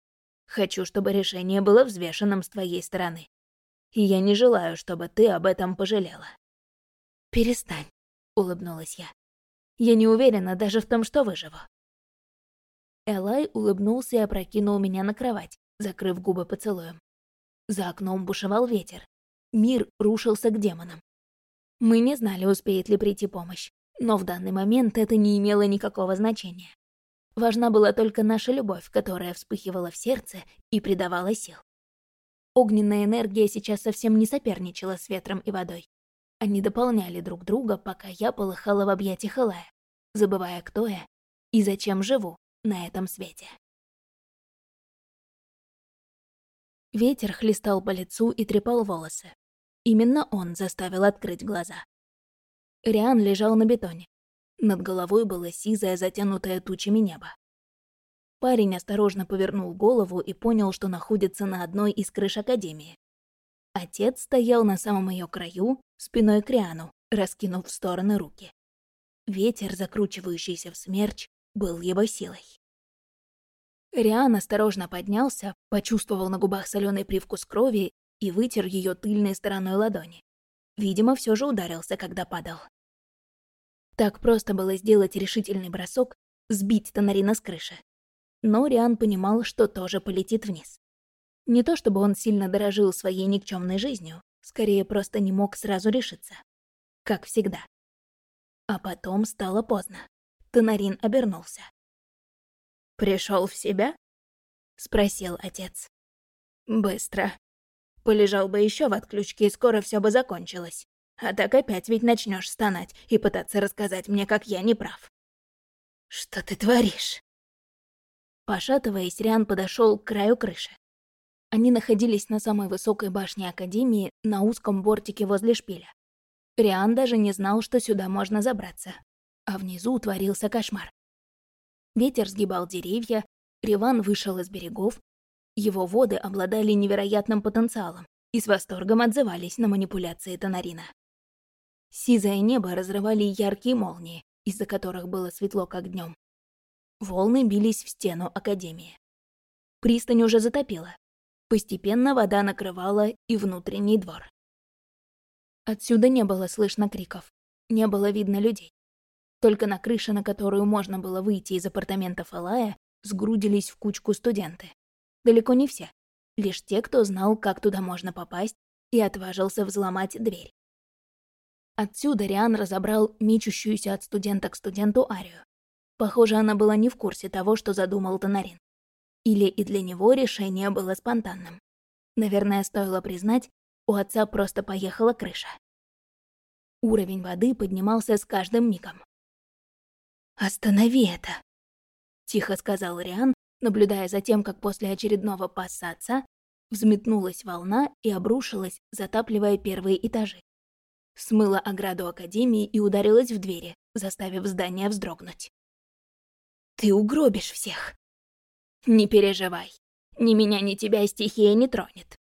Хочу, чтобы решение было взвешенным с твоей стороны. И я не желаю, чтобы ты об этом пожалела. Перестань, улыбнулась я. Я не уверена даже в том, что выживу. Элай улыбнулся и опрокинул меня на кровать, закрыв губы поцелуем. За окном бушевал ветер. Мир рушился к демонам. Мы не знали, успеет ли прийти помощь, но в данный момент это не имело никакого значения. Важна была только наша любовь, которая вспыхивала в сердце и придавала сил. Огненная энергия сейчас совсем не соперничала с ветром и водой. Они дополняли друг друга, пока я полыхала в объятиях Элая, забывая, кто я и зачем живу на этом свете. Ветер хлестал по лицу и трепал волосы. Именно он заставил открыть глаза. Риан лежал на бетоне. Над головой было сизое, затянутое тучами небо. Парень осторожно повернул голову и понял, что находится на одной из крыш Академии. Отец стоял на самом ее краю, спиной к Риану, раскинув в стороны руки. Ветер, закручивающийся в смерч, был его силой. Риан осторожно поднялся, почувствовал на губах соленый привкус крови и вытер ее тыльной стороной ладони. Видимо, все же ударился, когда падал. Так просто было сделать решительный бросок, сбить Тонарина с крыши. Но Риан понимал, что тоже полетит вниз. Не то чтобы он сильно дорожил своей никчемной жизнью, скорее просто не мог сразу решиться. Как всегда. А потом стало поздно. Тонарин обернулся. Пришел в себя?» — спросил отец. «Быстро. Полежал бы еще в отключке, и скоро все бы закончилось. А так опять ведь начнешь стонать и пытаться рассказать мне, как я не прав. Что ты творишь? Пошатываясь, Риан подошел к краю крыши. Они находились на самой высокой башне Академии, на узком бортике возле шпиля. Риан даже не знал, что сюда можно забраться. А внизу творился кошмар. Ветер сгибал деревья, Риван вышел из берегов, его воды обладали невероятным потенциалом и с восторгом отзывались на манипуляции Тонарина. Сизое небо разрывали яркие молнии, из-за которых было светло, как днем. Волны бились в стену Академии. Пристань уже затопила. Постепенно вода накрывала и внутренний двор. Отсюда не было слышно криков, не было видно людей. Только на крыше, на которую можно было выйти из апартаментов Алая, сгрудились в кучку студенты. Далеко не все. Лишь те, кто знал, как туда можно попасть, и отважился взломать дверь. Отсюда Риан разобрал мечущуюся от студента к студенту Арию. Похоже, она была не в курсе того, что задумал Тонарин. Или и для него решение было спонтанным. Наверное, стоило признать, у отца просто поехала крыша. Уровень воды поднимался с каждым мигом. «Останови это!» — тихо сказал Риан, наблюдая за тем, как после очередного пасса отца взметнулась волна и обрушилась, затапливая первые этажи. Смыла ограду Академии и ударилась в двери, заставив здание вздрогнуть. «Ты угробишь всех!» «Не переживай. Ни меня, ни тебя стихия не тронет.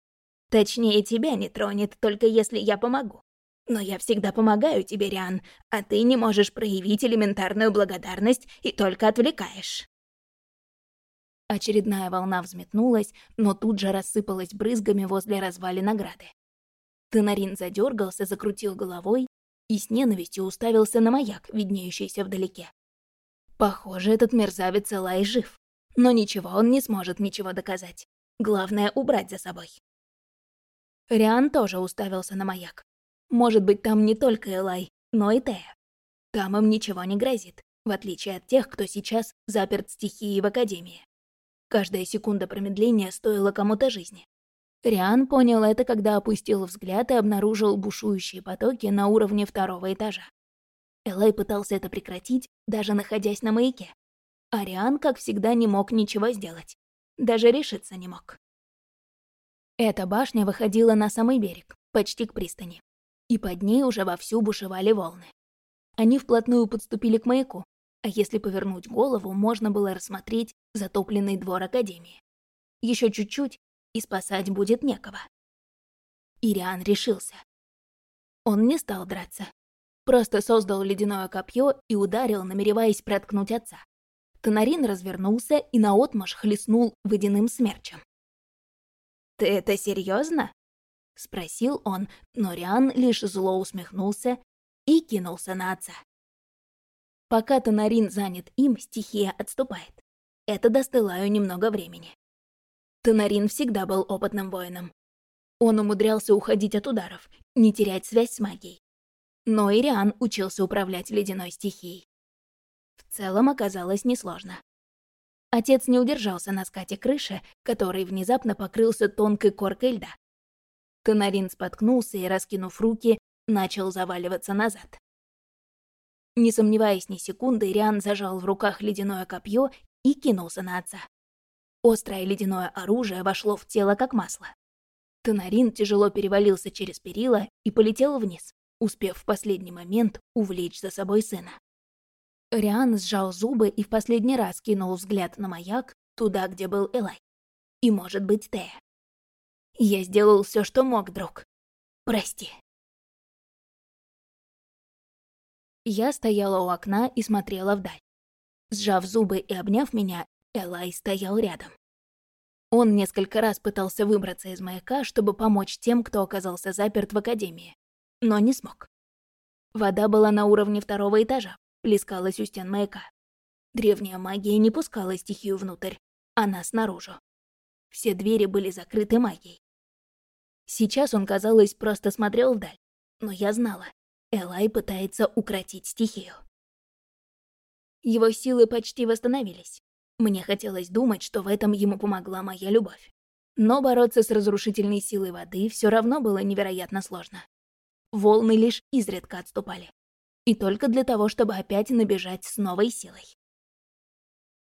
Точнее, тебя не тронет, только если я помогу. Но я всегда помогаю тебе, Риан, а ты не можешь проявить элементарную благодарность и только отвлекаешь. Очередная волна взметнулась, но тут же рассыпалась брызгами возле развали награды. Тенарин задергался, закрутил головой и с ненавистью уставился на маяк, виднеющийся вдалеке. Похоже, этот мерзавец Элай жив. Но ничего, он не сможет ничего доказать. Главное — убрать за собой. Риан тоже уставился на маяк. Может быть, там не только Элай, но и Тея. Там им ничего не грозит, в отличие от тех, кто сейчас заперт стихией в Академии. Каждая секунда промедления стоила кому-то жизни. Риан понял это, когда опустил взгляд и обнаружил бушующие потоки на уровне второго этажа. Элай пытался это прекратить, даже находясь на маяке. А Риан, как всегда, не мог ничего сделать. Даже решиться не мог. Эта башня выходила на самый берег, почти к пристани. И под ней уже вовсю бушевали волны. Они вплотную подступили к маяку, а если повернуть голову, можно было рассмотреть затопленный двор Академии. Еще чуть-чуть, и спасать будет некого. Ириан решился. Он не стал драться. Просто создал ледяное копье и ударил, намереваясь проткнуть отца. Тонарин развернулся и наотмашь хлестнул водяным смерчем. «Ты это серьезно? спросил он, но Риан лишь зло усмехнулся и кинулся на отца. Пока Тонарин занят им, стихия отступает. Это достылаю немного времени. Тонарин всегда был опытным воином. Он умудрялся уходить от ударов, не терять связь с магией. Но Ириан учился управлять ледяной стихией. В целом оказалось несложно. Отец не удержался на скате крыши, который внезапно покрылся тонкой коркой льда. Тонарин споткнулся и, раскинув руки, начал заваливаться назад. Не сомневаясь ни секунды, Ириан зажал в руках ледяное копье и кинулся на отца. Острое ледяное оружие вошло в тело как масло. Тонарин тяжело перевалился через перила и полетел вниз, успев в последний момент увлечь за собой сына. Риан сжал зубы и в последний раз кинул взгляд на маяк, туда, где был Элай. И, может быть, Тея. Я сделал все, что мог, друг. Прости. Я стояла у окна и смотрела вдаль. Сжав зубы и обняв меня, Элай стоял рядом. Он несколько раз пытался выбраться из маяка, чтобы помочь тем, кто оказался заперт в академии, но не смог. Вода была на уровне второго этажа, плескалась у стен маяка. Древняя магия не пускала стихию внутрь, она снаружи. Все двери были закрыты магией. Сейчас он, казалось, просто смотрел вдаль, но я знала, Элай пытается укротить стихию. Его силы почти восстановились. Мне хотелось думать, что в этом ему помогла моя любовь. Но бороться с разрушительной силой воды все равно было невероятно сложно. Волны лишь изредка отступали. И только для того, чтобы опять набежать с новой силой.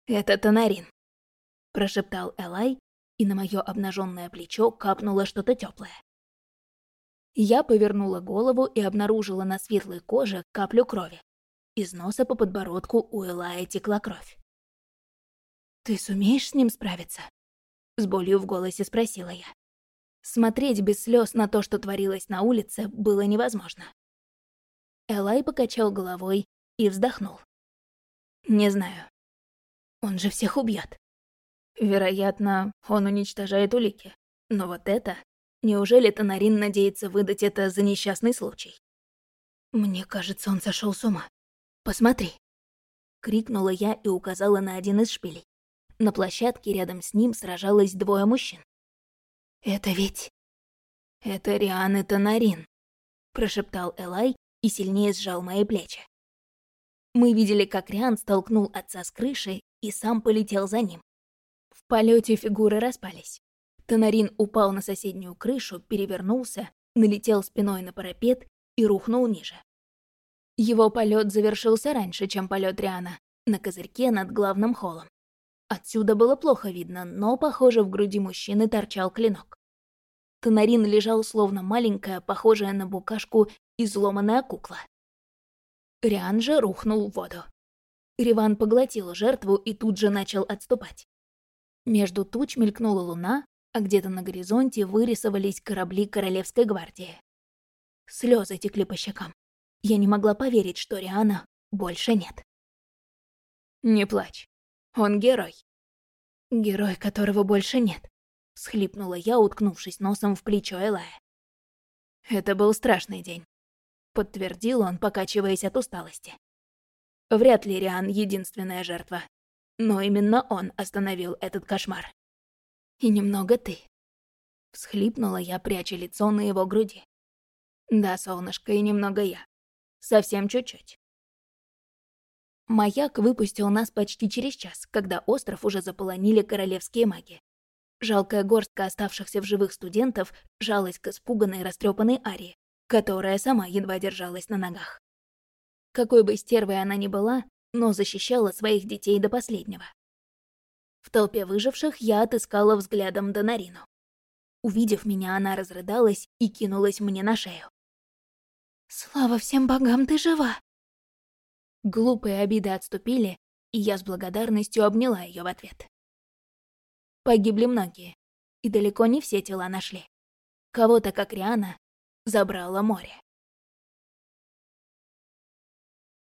«Это Тонарин», — прошептал Элай, и на мое обнаженное плечо капнуло что-то теплое. Я повернула голову и обнаружила на светлой коже каплю крови. Из носа по подбородку у Элая текла кровь. «Ты сумеешь с ним справиться?» С болью в голосе спросила я. Смотреть без слез на то, что творилось на улице, было невозможно. Элай покачал головой и вздохнул. «Не знаю. Он же всех убьет. Вероятно, он уничтожает улики. Но вот это Неужели Тонарин надеется выдать это за несчастный случай? Мне кажется, он сошел с ума. Посмотри. Крикнула я и указала на один из шпилей. На площадке рядом с ним сражалось двое мужчин. «Это ведь...» «Это Риан и Тонарин», — прошептал Элай и сильнее сжал мои плечи. Мы видели, как Риан столкнул отца с крыши и сам полетел за ним. В полете фигуры распались. Тонарин упал на соседнюю крышу, перевернулся, налетел спиной на парапет и рухнул ниже. Его полет завершился раньше, чем полет Риана, на козырьке над главным холлом. Отсюда было плохо видно, но, похоже, в груди мужчины торчал клинок. Тонарин лежал словно маленькая, похожая на букашку, изломанная кукла. Риан же рухнул в воду. Риван поглотил жертву и тут же начал отступать. Между туч мелькнула луна, а где-то на горизонте вырисовались корабли Королевской гвардии. Слезы текли по щекам. Я не могла поверить, что Риана больше нет. «Не плачь. Он герой». «Герой, которого больше нет», — схлипнула я, уткнувшись носом в плечо Элая. «Это был страшный день», — подтвердил он, покачиваясь от усталости. Вряд ли Риан — единственная жертва. Но именно он остановил этот кошмар и немного ты». Всхлипнула я, пряча лицо на его груди. «Да, солнышко, и немного я. Совсем чуть-чуть». Маяк выпустил нас почти через час, когда остров уже заполонили королевские маги. Жалкая горстка оставшихся в живых студентов жалась к испуганной растрепанной Арии, которая сама едва держалась на ногах. Какой бы стервой она ни была, но защищала своих детей до последнего. В толпе выживших я отыскала взглядом Донарину. Увидев меня, она разрыдалась и кинулась мне на шею. «Слава всем богам, ты жива!» Глупые обиды отступили, и я с благодарностью обняла ее в ответ. Погибли многие, и далеко не все тела нашли. Кого-то, как Риана, забрало море.